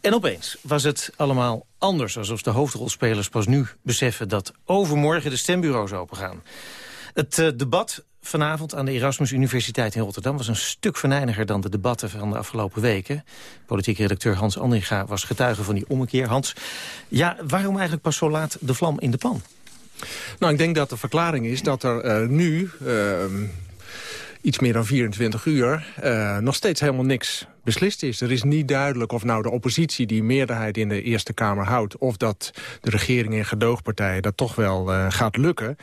En opeens was het allemaal anders. Alsof de hoofdrolspelers pas nu beseffen dat overmorgen de stembureaus opengaan. Het eh, debat vanavond aan de Erasmus Universiteit in Rotterdam... was een stuk venijniger dan de debatten van de afgelopen weken. Politiek redacteur Hans Andringa was getuige van die ommekeer. Hans, ja, waarom eigenlijk pas zo laat de vlam in de pan? Nou, ik denk dat de verklaring is dat er uh, nu... Uh, iets meer dan 24 uur, uh, nog steeds helemaal niks beslist is. Er is niet duidelijk of nou de oppositie die meerderheid in de Eerste Kamer houdt... of dat de regering en gedoogpartijen dat toch wel uh, gaat lukken.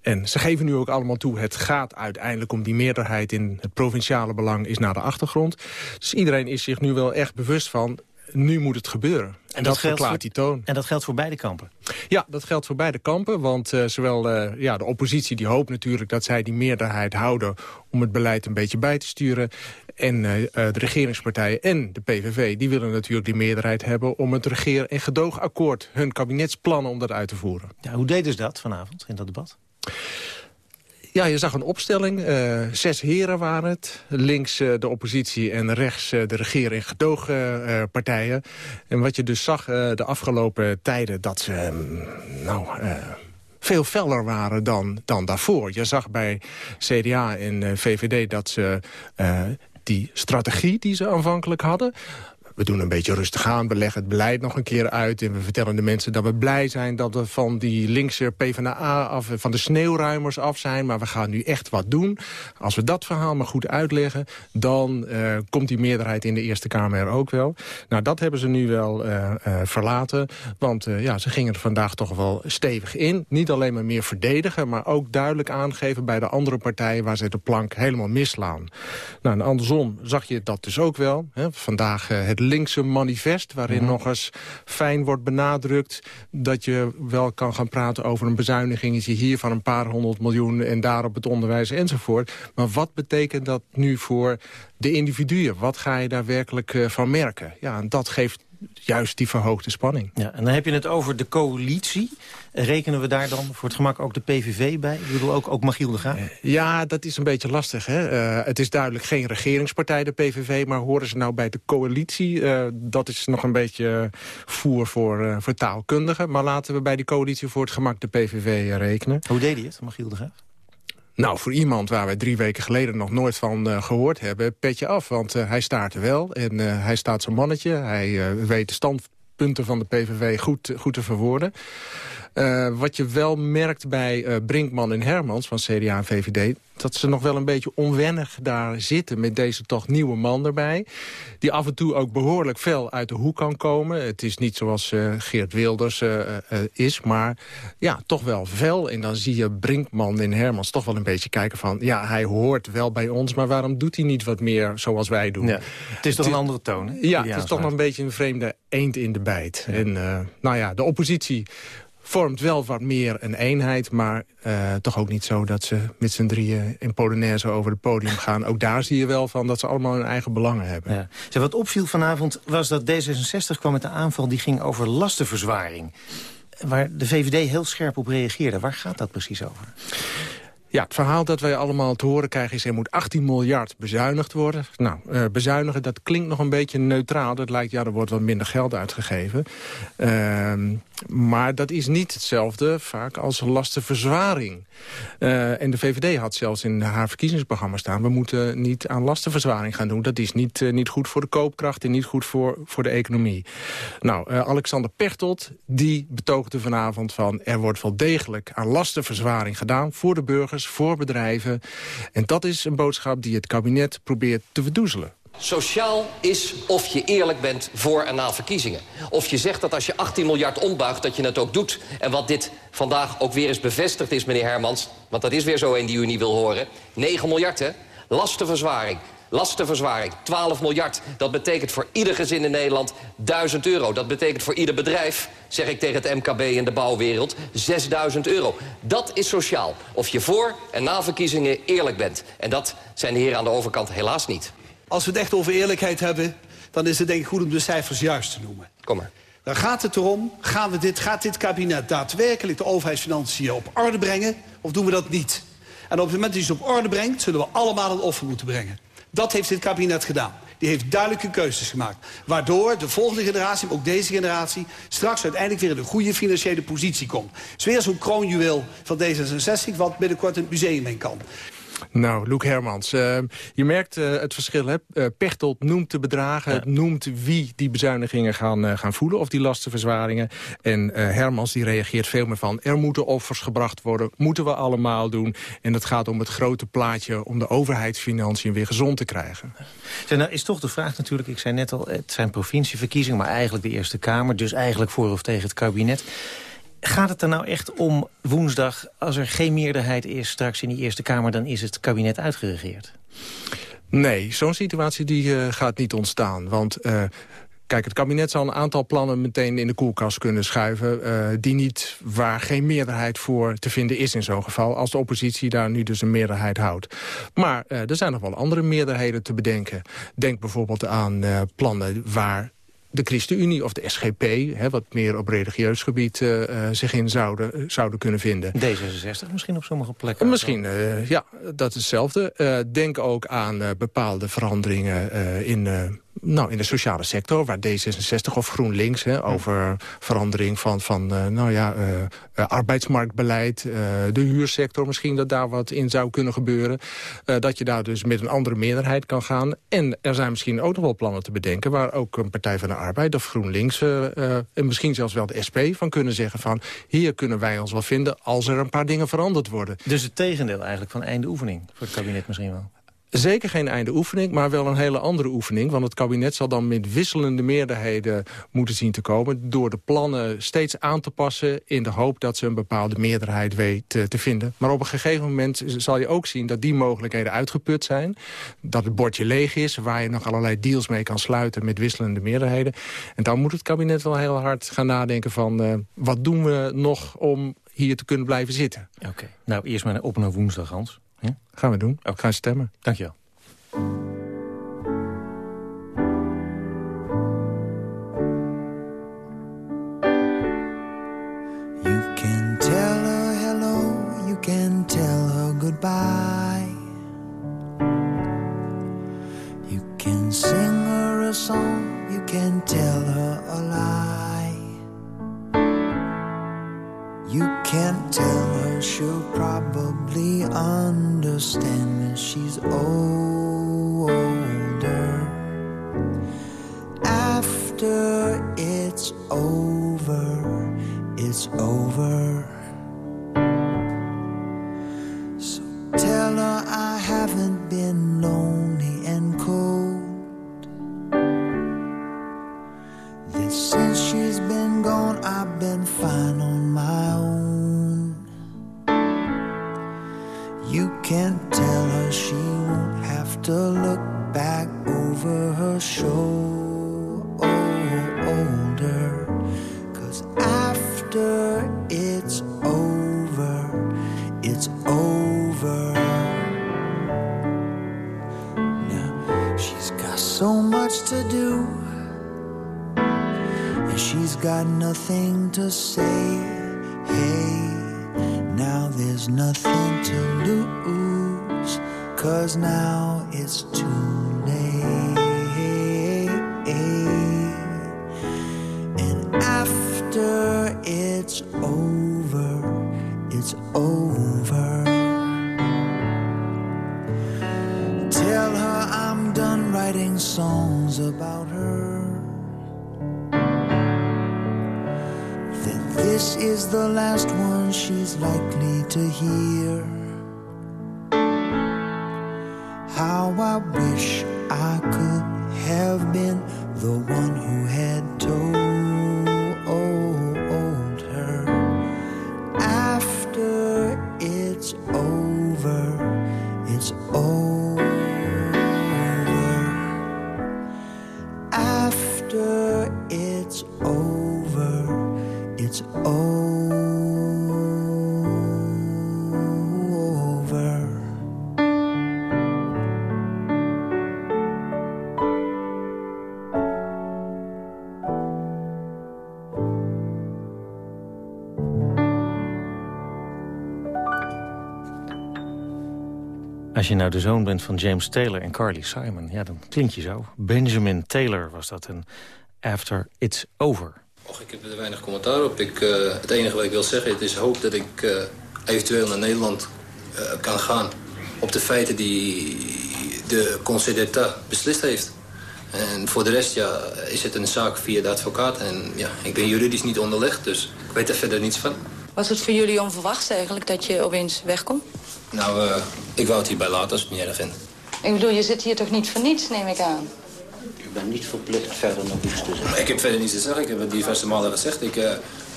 En ze geven nu ook allemaal toe, het gaat uiteindelijk om die meerderheid... in het provinciale belang is naar de achtergrond. Dus iedereen is zich nu wel echt bewust van nu moet het gebeuren. En, en dat, dat verklaart die toon. En dat geldt voor beide kampen? Ja, dat geldt voor beide kampen. Want uh, zowel uh, ja, de oppositie die hoopt natuurlijk dat zij die meerderheid houden... om het beleid een beetje bij te sturen. En uh, de regeringspartijen en de PVV die willen natuurlijk die meerderheid hebben... om het regeer- en gedoogakkoord, hun kabinetsplannen om dat uit te voeren. Ja, hoe deden ze dat vanavond in dat debat? Ja, je zag een opstelling. Uh, zes heren waren het. Links uh, de oppositie en rechts uh, de regering- en gedoogpartijen. en wat je dus zag de afgelopen tijden... dat ze nou, veel feller waren dan, dan daarvoor. Je zag bij CDA en VVD dat ze die strategie die ze aanvankelijk hadden we doen een beetje rustig aan, we leggen het beleid nog een keer uit... en we vertellen de mensen dat we blij zijn dat we van die linkse PvdA af... van de sneeuwruimers af zijn, maar we gaan nu echt wat doen. Als we dat verhaal maar goed uitleggen... dan uh, komt die meerderheid in de Eerste Kamer er ook wel. Nou, dat hebben ze nu wel uh, uh, verlaten, want ja, ze gingen er vandaag toch wel stevig in. Niet alleen maar meer verdedigen, maar ook duidelijk aangeven... bij de andere partijen waar ze de plank helemaal misslaan. Nou, en andersom zag je dat dus ook wel. Hè? Vandaag het linkse manifest... waarin mm -hmm. nog eens fijn wordt benadrukt... dat je wel kan gaan praten over een bezuinigingetje hier van een paar honderd miljoen... en daar op het onderwijs enzovoort. Maar wat betekent dat nu voor de individuen? Wat ga je daar werkelijk uh, van merken? Ja, en dat geeft juist die verhoogde spanning. Ja, en dan heb je het over de coalitie. Rekenen we daar dan voor het gemak ook de PVV bij? Ik bedoel ook, ook Magiel de Graaf? Ja, dat is een beetje lastig. Hè? Uh, het is duidelijk geen regeringspartij, de PVV... maar horen ze nou bij de coalitie? Uh, dat is nog een beetje voer voor, uh, voor taalkundigen. Maar laten we bij die coalitie voor het gemak de PVV rekenen. Hoe deed hij het, Magiel de Graaf? Nou, voor iemand waar we drie weken geleden nog nooit van uh, gehoord hebben... petje af, want uh, hij staat er wel en uh, hij staat zijn mannetje. Hij weet de standpunten van de PVV goed, goed te verwoorden. Uh, wat je wel merkt bij uh, Brinkman en Hermans van CDA en VVD... dat ze nog wel een beetje onwennig daar zitten met deze toch nieuwe man erbij. Die af en toe ook behoorlijk fel uit de hoek kan komen. Het is niet zoals uh, Geert Wilders is, maar ja, toch wel fel. En dan zie je Brinkman en Hermans toch wel een beetje kijken van... ja, hij hoort wel bij ons, maar waarom doet hij niet wat meer zoals wij doen? Ja, het is toch een andere toon, hè? Ja, het is toch nog een beetje een vreemde eend in de bijt. Ja. En nou ja, de oppositie vormt wel wat meer een eenheid... maar uh, toch ook niet zo dat ze met z'n drieën in Polonaise over het podium gaan. Ook daar zie je wel van dat ze allemaal hun eigen belangen hebben. Ja. Zeg, wat opviel vanavond was dat D66 kwam met de aanval... die ging over lastenverzwaring. Waar de VVD heel scherp op reageerde. Waar gaat dat precies over? Ja, het verhaal dat wij allemaal te horen krijgen is... er moet 18 miljard bezuinigd worden. Nou, uh, bezuinigen, dat klinkt nog een beetje neutraal. Dat lijkt, ja, er wordt wat minder geld uitgegeven. Uh, maar dat is niet hetzelfde vaak als lastenverzwaring. Uh, en de VVD had zelfs in haar verkiezingsprogramma staan... we moeten niet aan lastenverzwaring gaan doen. Dat is niet, uh, niet goed voor de koopkracht en niet goed voor, voor de economie. Nou, uh, Alexander Pechtold, die betoogde vanavond van... er wordt wel degelijk aan lastenverzwaring gedaan voor de burgers, voor bedrijven. En dat is een boodschap die het kabinet probeert te verdoezelen. Sociaal is of je eerlijk bent voor en na verkiezingen. Of je zegt dat als je 18 miljard ombuigt, dat je het ook doet. En wat dit vandaag ook weer eens bevestigd is, meneer Hermans... want dat is weer zo een die u niet wil horen. 9 miljard, hè? Lastenverzwaring. Lastenverzwaring, 12 miljard. Dat betekent voor ieder gezin in Nederland 1000 euro. Dat betekent voor ieder bedrijf, zeg ik tegen het MKB in de bouwwereld, 6000 euro. Dat is sociaal. Of je voor en na verkiezingen eerlijk bent. En dat zijn de heren aan de overkant helaas niet. Als we het echt over eerlijkheid hebben... dan is het denk ik goed om de cijfers juist te noemen. Kom maar. Dan gaat het erom, gaan we dit, gaat dit kabinet daadwerkelijk de overheidsfinanciën op orde brengen... of doen we dat niet? En op het moment dat je ze op orde brengt, zullen we allemaal een offer moeten brengen. Dat heeft dit kabinet gedaan. Die heeft duidelijke keuzes gemaakt. Waardoor de volgende generatie, maar ook deze generatie... straks uiteindelijk weer in een goede financiële positie komt. Het is weer zo'n kroonjuweel van D66 wat binnenkort in het museum in kan. Nou, Luc Hermans, uh, je merkt uh, het verschil. Hè? Uh, Pechtold noemt de bedragen, ja. noemt wie die bezuinigingen gaan, gaan voelen... of die lastenverzwaringen. En Hermans die reageert veel meer van... er moeten offers gebracht worden, moeten we allemaal doen. En het gaat om het grote plaatje... om de overheidsfinanciën weer gezond te krijgen. Nou is toch de vraag natuurlijk, ik zei net al... het zijn provincieverkiezingen, maar eigenlijk de Eerste Kamer... dus eigenlijk voor of tegen het kabinet... Gaat het er nou echt om woensdag, als er geen meerderheid is straks in die Eerste Kamer, dan is het kabinet uitgeregeerd? Nee, zo'n situatie die, uh, gaat niet ontstaan. Want uh, Kijk, het kabinet zal een aantal plannen meteen in de koelkast kunnen schuiven... Uh, die niet, waar geen meerderheid voor te vinden is in zo'n geval... als de oppositie daar nu dus een meerderheid houdt. Maar er zijn nog wel andere meerderheden te bedenken. Denk bijvoorbeeld aan plannen waar de ChristenUnie of de SGP... Hè, wat meer op religieus gebied uh, zich in zouden, zouden kunnen vinden. D66 misschien op sommige plekken? Misschien, uh, ja, dat is hetzelfde. denk ook aan bepaalde veranderingen in nou, in de sociale sector, waar D66 of GroenLinks... Hè, over verandering van, van uh, nou ja, uh, uh, arbeidsmarktbeleid... de huursector misschien, dat daar wat in zou kunnen gebeuren. dat je daar dus met een andere meerderheid kan gaan. En er zijn misschien ook nog wel plannen te bedenken... waar ook een Partij van de Arbeid of GroenLinks... en misschien zelfs wel de SP van kunnen zeggen van... hier kunnen wij ons wel vinden als er een paar dingen veranderd worden. Dus het tegendeel eigenlijk van einde oefening voor het kabinet misschien wel? Zeker geen einde oefening, maar wel een hele andere oefening. Want het kabinet zal dan met wisselende meerderheden moeten zien te komen... door de plannen steeds aan te passen in de hoop dat ze een bepaalde meerderheid weet te, te vinden. Maar op een gegeven moment zal je ook zien dat die mogelijkheden uitgeput zijn. Dat het bordje leeg is, waar je nog allerlei deals mee kan sluiten met wisselende meerderheden. En dan moet het kabinet wel heel hard gaan nadenken van... Uh, wat doen we nog om hier te kunnen blijven zitten. Oké, nou eerst maar op naar woensdag, Hans. Ja? Gaan we doen. Ook gaan stemmen. Dank je wel. You can tell her hello, you can tell her goodbye. You can sing her a song, you can tell her a lie. You can't tell her she'll probably understand she's older. After it's over, it's over. There's nothing to lose, cause now it's too late. And after it's over, it's over. Tell her I'm done writing songs about her. That this is the last she's likely to hear. Als je nou de zoon bent van James Taylor en Carly Simon... ja, dan klinkt je zo. Benjamin Taylor was dat een After It's Over. Och, ik heb er weinig commentaar op. Ik, uh, het enige wat ik wil zeggen, het is hoop dat ik uh, eventueel naar Nederland uh, kan gaan. op de feiten die de Conseil d'État beslist heeft. En voor de rest ja, is het een zaak via de advocaat. En ja, ik ben juridisch niet onderlegd, dus ik weet er verder niets van. Was het voor jullie onverwachts eigenlijk dat je opeens wegkomt? Nou, uh, ik wou het hierbij laten als ik het niet erg vind. Ik bedoel, je zit hier toch niet voor niets, neem ik aan? Ik ben niet verplicht verder nog iets te zeggen. Ik heb verder niets te zeggen. Ik heb het diverse malen gezegd. Ik, uh,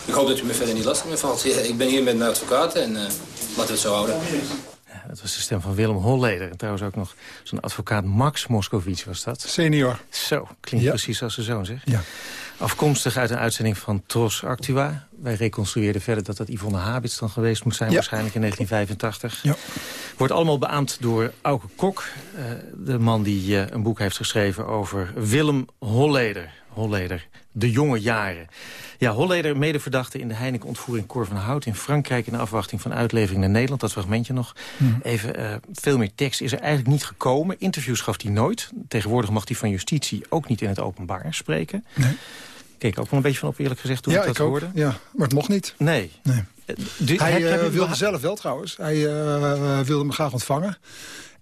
ik hoop dat u me verder niet lastig meer valt. Ja, ik ben hier met mijn advocaat en uh, laten we het zo houden. Ja, dat was de stem van Willem Holleder. En trouwens ook nog zo'n advocaat Max Moscovici was dat. Senior. Zo, klinkt Ja. precies als zijn zoon, zeg. Ja. Afkomstig uit een uitzending van Tros Actua. Wij reconstrueerden verder dat dat Yvonne Habits dan geweest moet zijn... Ja. waarschijnlijk in 1985. Ja. Wordt allemaal beaamd door Auke Kok. eh, de man die eh, een boek heeft geschreven over Willem Holleder. Holleder, de jonge jaren. Ja, Holleder, medeverdachte in de Heineken-ontvoering Cor van Hout in Frankrijk... in de afwachting van uitlevering naar Nederland. Dat fragmentje nog. Mhm. Even, eh, veel meer tekst is er eigenlijk niet gekomen. Interviews gaf hij nooit. Tegenwoordig mag hij van justitie ook niet in het openbaar spreken. Nee. Keek ook wel een beetje van op, eerlijk gezegd, toen ja, ik dat ik ook. hoorde. Ja, maar het mocht niet. Nee. Nee. Eh, du- Hij heb- eh, heb wilde zelf wel trouwens. Hij wilde me graag ontvangen.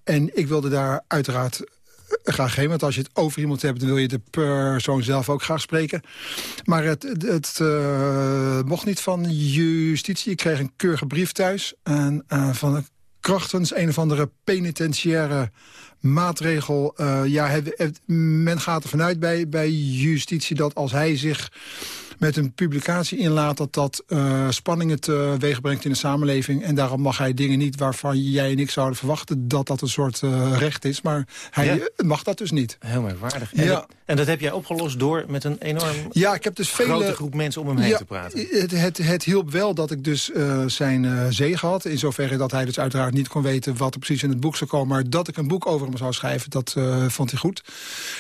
En ik wilde daar uiteraard graag heen. Want als je het over iemand hebt, dan wil je de persoon zelf ook graag spreken. Maar het, het, eh, mocht niet van justitie. Ik kreeg een keurige brief thuis. En eh, van krachtens een of andere penitentiaire maatregel. eh, ja, het- men gaat er vanuit bij, bij justitie dat als hij zich met een publicatie inlaat... dat dat eh, spanningen teweeg brengt in de samenleving. En daarom mag hij dingen niet waarvan jij en ik zouden verwachten... dat dat een soort eh, recht is. Maar hij Ja. mag dat dus niet. Heel merkwaardig. En, Ja. dat, en dat heb jij opgelost door met een enorm Ja, ik heb dus vele... grote groep mensen om hem heen Ja, te praten. Het, het, het hielp wel dat ik dus eh, zijn zegen had. In zoverre dat hij dus uiteraard niet kon weten wat er precies in het boek zou komen. Maar dat ik een boek over hem zou schrijven, dat vond hij goed.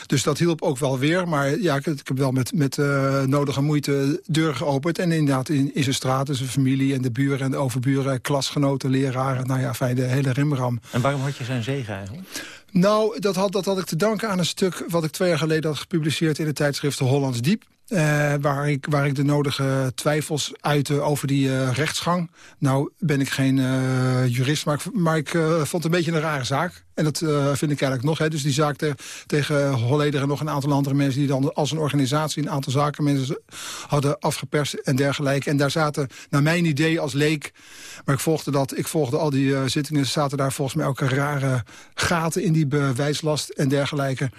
Dus dat hielp ook wel weer. Maar ja, ik, ik heb wel met, met nodige moeite deuren geopend. En inderdaad in, in zijn straat, zijn familie en de buren en de overburen... klasgenoten, leraren, nou ja, fijn, de hele rimram. En waarom had je zijn zegen eigenlijk? Nou, dat had, dat had ik te danken aan een stuk wat ik twee jaar geleden had gepubliceerd in het tijdschrift Hollands Diep. Eh, waar, ik, waar ik de nodige twijfels uitte over die eh, rechtsgang. Nou ben ik geen eh, jurist, maar ik, vond het een beetje een rare zaak. En dat vind ik eigenlijk nog. Hè. Dus die zaak te- tegen Holleder en nog een aantal andere mensen... die dan als een organisatie een aantal zaken mensen hadden afgeperst en dergelijke. En daar zaten, naar mijn idee als leek... maar ik volgde, dat, ik volgde al die zittingen... zaten daar volgens mij ook rare gaten in die bewijslast en dergelijke.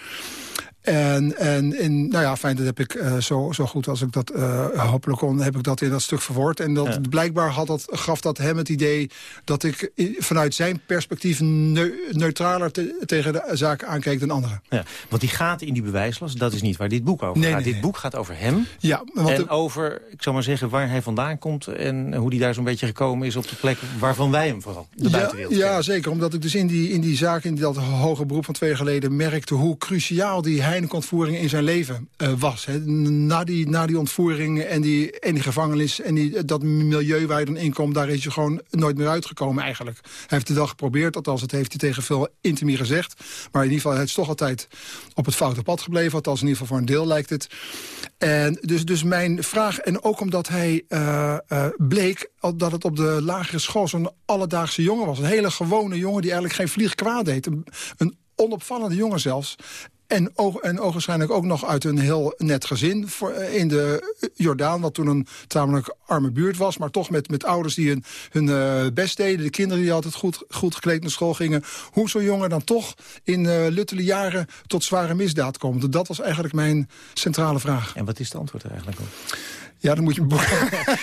En, en, en nou ja, fijn, dat heb ik eh, zo, zo goed als ik dat eh, hopelijk kon, heb ik dat in dat stuk verwoord. En dat, Ja. blijkbaar had dat, gaf dat hem het idee dat ik vanuit zijn perspectief neu- neutraler te- tegen de zaken aankeek dan anderen. Ja, want die gaten in die bewijslast, dat is niet waar dit boek over Nee, gaat. nee, dit nee. boek gaat over hem. Ja, want en de- over, ik zou maar zeggen, waar hij vandaan komt... en hoe hij daar zo'n beetje gekomen is op de plek waarvan wij hem vooral, de ja, buitenwereld. ja, zeker. Omdat ik dus in die, in die zaak, in dat hoge beroep van twee jaar geleden... merkte hoe cruciaal die Heineken-ontvoering in zijn leven eh, was. Hè. Na, die, na die ontvoering en die, en die gevangenis en die, dat milieu waar je dan in komt... daar is hij gewoon nooit meer uitgekomen eigenlijk. Hij heeft het wel geprobeerd, althans het heeft hij tegen veel intimie gezegd. Maar in ieder geval, hij is toch altijd op het foute pad gebleven. Althans in ieder geval voor een deel lijkt het. En dus, dus mijn vraag, en ook omdat hij eh, eh, bleek dat het op de lagere school zo'n alledaagse jongen was. Een hele gewone jongen die eigenlijk geen vlieg kwaad deed. Een onopvallende jongen zelfs. En, oog, en ogenschijnlijk ook nog uit een heel net gezin voor, eh, in de Jordaan... wat toen een tamelijk arme buurt was... maar toch met, met ouders die hun, hun eh, best deden. De kinderen die altijd goed, goed gekleed naar school gingen. Hoe zo'n jongen dan toch in eh luttele jaren tot zware misdaad komt. Dat was eigenlijk mijn centrale vraag. En wat is het antwoord er eigenlijk op? Ja, dan moet je een boek...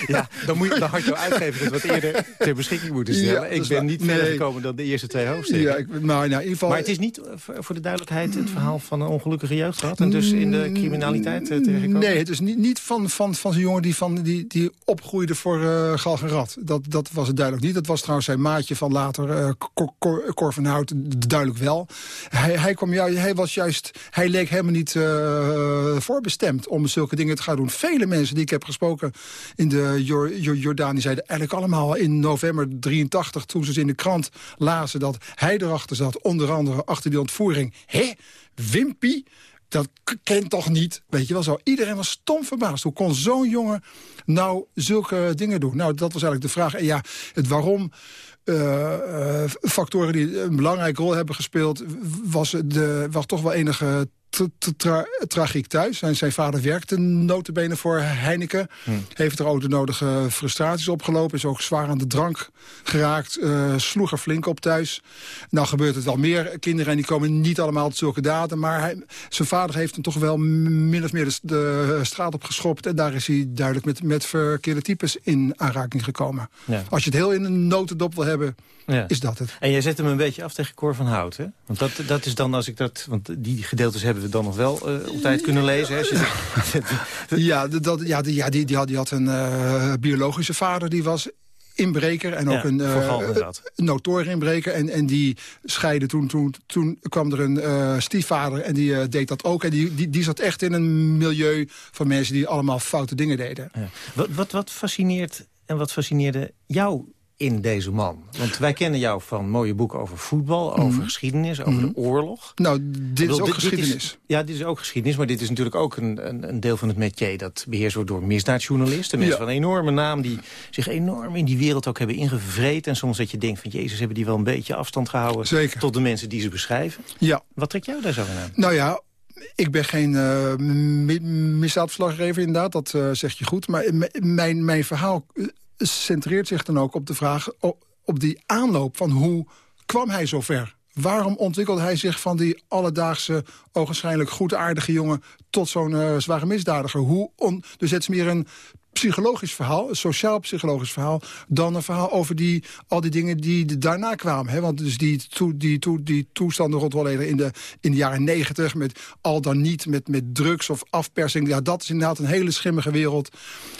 ja, dan, moet je, dan had jouw uitgever wat eerder ter beschikking moeten Ja, stellen. ik ben waar. niet verder Nee. gekomen dan de eerste twee hoofdstukken. Ja, ik, nou, nou, in ieder geval... Maar het is niet, eh, voor de duidelijkheid, het verhaal van een ongelukkige jeugd gehad... en dus in de criminaliteit eh, terechtgekomen? Nee, het is niet, niet van, van, van zo'n jongen die, van, die, die opgroeide voor eh Gal en Rad. Dat, dat was het duidelijk niet. Dat was trouwens zijn maatje van later, eh Cor, Cor, Cor van Hout, duidelijk wel. Hij, hij, kwam juist, hij was juist, hij leek helemaal niet eh, voorbestemd om zulke dingen te gaan doen. Vele mensen die ik heb gesproken in de Jor, Jor- Jordaan, die zeiden eigenlijk allemaal in november 83, toen ze in de krant lazen dat hij erachter zat, onder andere achter die ontvoering. Hé, Wimpy? dat kent toch niet? Weet je wel zo. Iedereen was stom verbaasd. Hoe kon zo'n jongen nou zulke dingen doen? Nou, dat was eigenlijk de vraag. En ja, het waarom... eh, eh, factoren die een belangrijke rol hebben gespeeld... was, de, was toch wel enige tra- tra- tragiek thuis. Zijn, zijn vader werkte notabene voor Heineken. Heeft er ook de nodige frustraties opgelopen. Is ook zwaar aan de drank geraakt. eh, sloeg er flink op thuis. Nou gebeurt het wel meer kinderen en die komen niet allemaal tot zulke daden. Maar hij, zijn vader heeft hem toch wel min of meer de, de straat op geschopt. En daar is hij duidelijk met, met verkeerde types in aanraking gekomen. Ja. Als je het heel in een notendop wil hebben, Ja. is dat het. En jij zet hem een beetje af tegen Cor van Hout, hè? Want dat, dat is dan als ik dat... Want die gedeeltes hebben we dan nog wel eh, op tijd kunnen lezen. Hè? Ja, dat, ja, die, ja die, die, had, die had een eh, biologische vader, die was inbreker en ook een uh, inderdaad. notoor inbreker. En, en die scheidde toen, toen, toen kwam er een eh, stiefvader en die eh, deed dat ook. En die, die, die zat echt in een milieu van mensen die allemaal foute dingen deden. Ja. Wat, wat, wat fascineert en wat fascineerde jou in deze man? Want wij kennen jou van mooie boeken over voetbal, over Mhm. geschiedenis, over de oorlog. Nou, dit is ook geschiedenis. ja, dit is ook geschiedenis, maar dit is natuurlijk ook een, een, een deel van het métier... dat beheerst wordt door misdaadjournalisten. Mensen Ja. van een enorme naam die zich enorm in die wereld ook hebben ingevreten. En soms dat je denkt van, jezus, hebben die wel een beetje afstand gehouden... Zeker. tot de mensen die ze beschrijven. Ja. Wat trekt jou daar zo aan? Nou ja, ik ben geen mi- misdaadverslaggever inderdaad, dat eh, zeg je goed. Maar mijn, mijn verhaal eh, centreert zich dan ook op de vraag... op, die aanloop van hoe kwam hij zover? Waarom ontwikkelde hij zich van die alledaagse, ogenschijnlijk goedaardige jongen... tot zo'n eh, zware misdadiger? Hoe dus het is meer een psychologisch verhaal, een sociaal-psychologisch verhaal... dan een verhaal over die, al die dingen die daarna kwamen. Hè? Want dus die, toe, die, toe, die toestanden rond Holleder in de, in de jaren negentig... met al dan niet met, met drugs of afpersing... Ja, dat is inderdaad een hele schimmige wereld...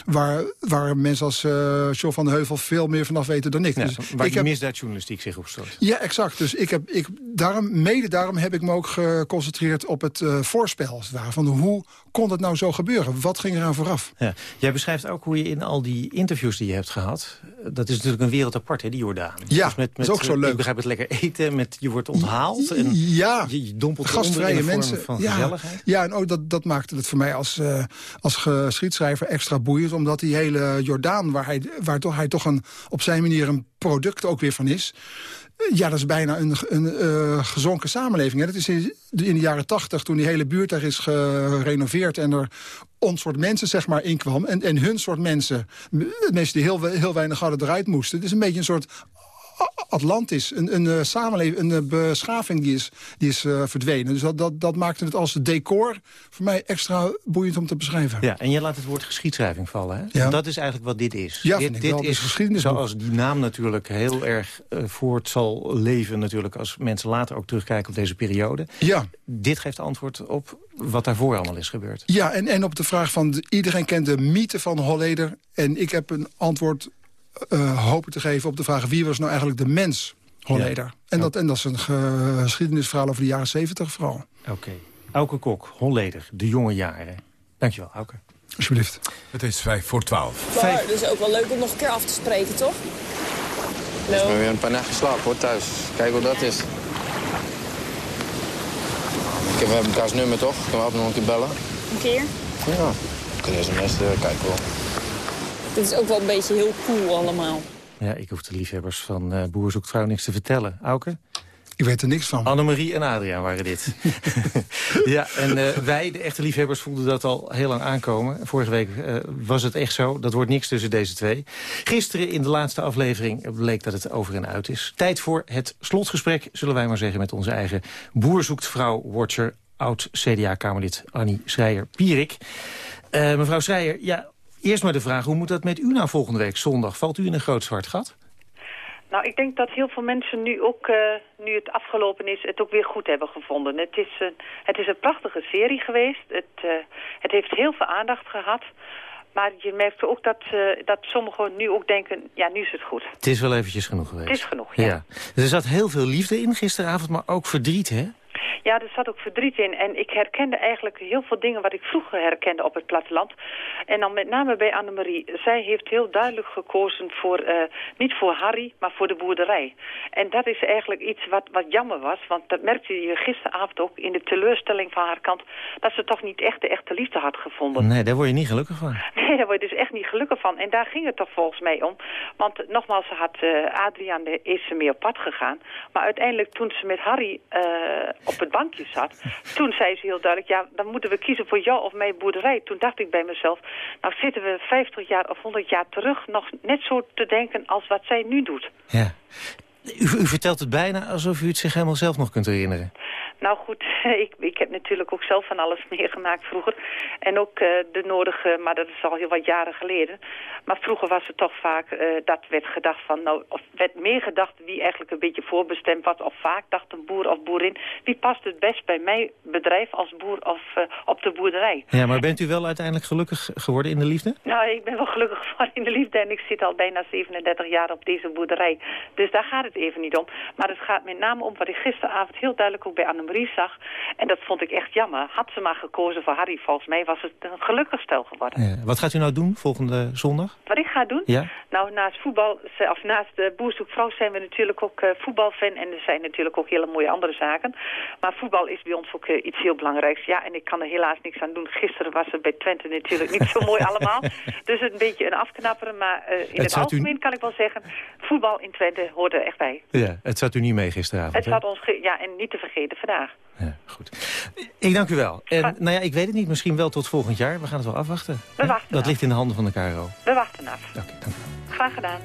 waar, waar mensen als uh, John van de Heuvel veel meer vanaf weten dan ik. Ja, dus waar ik die misdaadjournalistiek zich op stort. ja, exact. Dus ik heb, ik, daarom, mede daarom heb ik me ook geconcentreerd op het uh, voorspel. Als het ware. Van hoe kon het nou zo gebeuren? Wat ging eraan vooraf? Ja. Jij beschrijft ook hoe je in al die interviews die je hebt gehad... dat is natuurlijk een wereld apart, hè, die Jordaan. Ja, dus met, met, dat is ook zo leuk. Ik begrijp het lekker eten, met, je wordt onthaald. En ja, je, je dompelt gastvrije mensen. van ja, gezelligheid. ja, en ook dat, dat maakte het voor mij als, uh, als geschiedschrijver extra boeiend. Omdat die hele Jordaan, waar hij, waar toch, hij toch een, op zijn manier een product ook weer van is... Ja, dat is bijna een, een uh, gezonken samenleving. Hè. Dat is in, in de jaren tachtig, toen die hele buurt daar is gerenoveerd... en er ons soort mensen zeg maar inkwam. En, en hun soort mensen, mensen die heel, heel weinig hadden eruit moesten. Het is een beetje een soort Atlantis, een, een, een samenleving, een, een beschaving die is, die is uh, verdwenen. Dus dat, dat, dat maakte het als decor voor mij extra boeiend om te beschrijven. Ja, en je laat het woord geschiedschrijving vallen, hè? Ja. Dat is eigenlijk wat dit is. Ja, dit, dit is geschiedenis. zoals die naam natuurlijk heel erg uh, voort zal leven... natuurlijk als mensen later ook terugkijken op deze periode. Ja. Dit geeft antwoord op wat daarvoor allemaal is gebeurd. Ja, en, en op de vraag van... De, iedereen kent de mythe van Holleder. En ik heb een antwoord uh, hopen te geven op de vraag... wie was nou eigenlijk de mens Holleder? Ja. En, dat, en dat is een geschiedenisverhaal over de jaren zeventig vooral. Oké. Okay. Auke Kok, Holleder, de jonge jaren. Dankjewel, Auke. Alsjeblieft. Het is vijf voor twaalf. Vijf. Dus ook wel leuk om nog een keer af te spreken, toch? No. Ik ben weer een paar nachten geslapen hoor, thuis. Kijk hoe dat is. Ik heb, we hebben elkaars nummer toch? Kunnen we altijd nog een keer bellen? Een keer? Ja. We kunnen sms kijken wel. Dit is ook wel een beetje heel cool allemaal. Ja, ik hoef de liefhebbers van uh, Boer zoekt vrouw niks te vertellen. Auke? Ik weet er niks van. Annemarie en Adriaan waren dit. ja, en uh, wij, de echte liefhebbers, voelden dat al heel lang aankomen. Vorige week uh, was het echt zo. Dat wordt niks tussen deze twee. Gisteren in de laatste aflevering bleek dat het over en uit is. Tijd voor het slotgesprek, zullen wij maar zeggen... met onze eigen Boer zoekt vrouw-watcher... oud-CDA-kamerlid Annie Schreier-Pierik. Uh, mevrouw Schreier, ja, Eerst maar de vraag, hoe moet dat met u nou volgende week zondag? Valt u in een groot zwart gat? Nou, ik denk dat heel veel mensen nu ook, uh, nu het afgelopen is, het ook weer goed hebben gevonden. Het is een, het is een prachtige serie geweest. Het, uh, het heeft heel veel aandacht gehad. Maar je merkt ook dat, uh, dat sommigen nu ook denken, ja, nu is het goed. Het is wel eventjes genoeg geweest. Het is genoeg, ja. ja. Er zat heel veel liefde in gisteravond, maar ook verdriet, hè? Ja, er zat ook verdriet in. En ik herkende eigenlijk heel veel dingen wat ik vroeger herkende op het platteland. En dan met name bij Annemarie. Zij heeft heel duidelijk gekozen voor, eh, niet voor Harry, maar voor de boerderij. En dat is eigenlijk iets wat, wat jammer was. Want dat merkte je gisteravond ook in de teleurstelling van haar kant. Dat ze toch niet echt de echte liefde had gevonden. Nee, daar word je niet gelukkig van. Nee, daar word je dus echt niet gelukkig van. En daar ging het toch volgens mij om. Want nogmaals, ze had uh, Adriaan, is ze mee op pad gegaan. Maar uiteindelijk toen ze met Harry uh, op het bankje zat... toen zei ze heel duidelijk, ja, dan moeten we kiezen voor jou of mijn boerderij. Toen dacht ik bij mezelf, nou zitten we 50 jaar of 100 jaar terug... nog net zo te denken als wat zij nu doet. Ja. U, u vertelt het bijna alsof u het zich helemaal zelf nog kunt herinneren. Nou goed, ik, ik heb natuurlijk ook zelf van alles meegemaakt vroeger. En ook uh, de nodige, maar dat is al heel wat jaren geleden. Maar vroeger was het toch vaak, uh, dat werd gedacht van, nou, of werd meer gedacht wie eigenlijk een beetje voorbestemd was. Of vaak dacht een boer of boerin, wie past het best bij mijn bedrijf als boer of uh, op de boerderij. Ja, maar bent u wel uiteindelijk gelukkig geworden in de liefde? Nou, ik ben wel gelukkig geworden in de liefde en ik zit al bijna 37 jaar op deze boerderij. Dus daar gaat het even niet om. Maar het gaat met name om wat ik gisteravond heel duidelijk ook bij Anne Zag. En dat vond ik echt jammer. Had ze maar gekozen voor Harry, volgens mij was het een gelukkig stel geworden. Ja. Wat gaat u nou doen volgende zondag? Wat ik ga doen? Ja. Nou, naast voetbal, of naast de Boerzoekvrouw zijn we natuurlijk ook uh, voetbalfan. En er zijn natuurlijk ook hele mooie andere zaken. Maar voetbal is bij ons ook uh, iets heel belangrijks. Ja, en ik kan er helaas niks aan doen. Gisteren was het bij Twente natuurlijk niet zo mooi allemaal. Dus een beetje een afknapperen. Maar uh, in het, het algemeen u... kan ik wel zeggen, voetbal in Twente hoort er echt bij. Ja, het zat u niet mee gisteravond. Het zat ons, ja, en niet te vergeten vandaag. Ja, goed. Ik dank u wel. En nou ja, ik weet het niet, misschien wel tot volgend jaar. We gaan het wel afwachten. We wachten Dat af. ligt in de handen van de KRO. We wachten af. Oké, okay, dank u wel. Graag gedaan.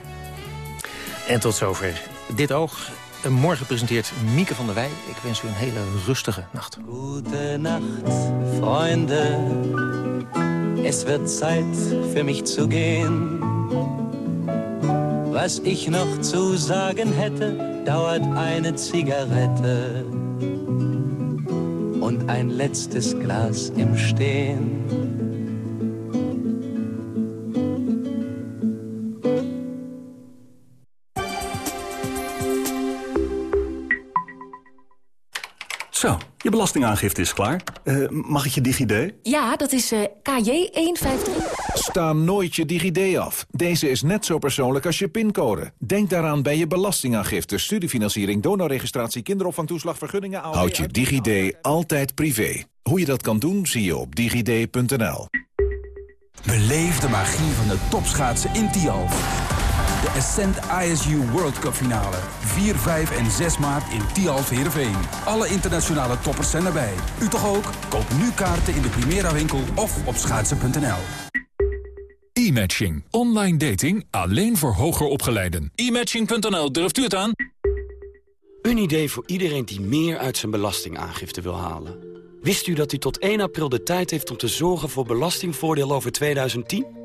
En tot zover dit oog. Morgen presenteert Mieke van der Wij. Ik wens u een hele rustige nacht. Gute Nacht, Freunde. Es wird Zeit für mich zu gehen. Was ich noch zu sagen hätte, dauert eine Zigarette ein letztes Glas im Stehen. Belastingaangifte is klaar. Uh, mag ik je DigiD? Ja, dat is uh, KJ153. Sta nooit je DigiD af. Deze is net zo persoonlijk als je pincode. Denk daaraan bij je belastingaangifte, studiefinanciering, donorregistratie, kinderopvangtoeslag, vergunningen... Houd je DigiD altijd privé. Hoe je dat kan doen, zie je op digid.nl. Beleef de magie van de topschaatsen in Tialf. De Ascent ISU World Cup finale. 4, 5 en 6 maart in Tialf Heerenveen. Alle internationale toppers zijn erbij. U toch ook? Koop nu kaarten in de Primera winkel of op schaatsen.nl. E-matching. Online dating alleen voor hoger opgeleiden. E-matching.nl, durft u het aan? Een idee voor iedereen die meer uit zijn belastingaangifte wil halen. Wist u dat u tot 1 april de tijd heeft om te zorgen voor belastingvoordeel over 2010?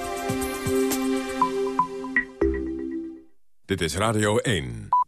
Dit is Radio 1.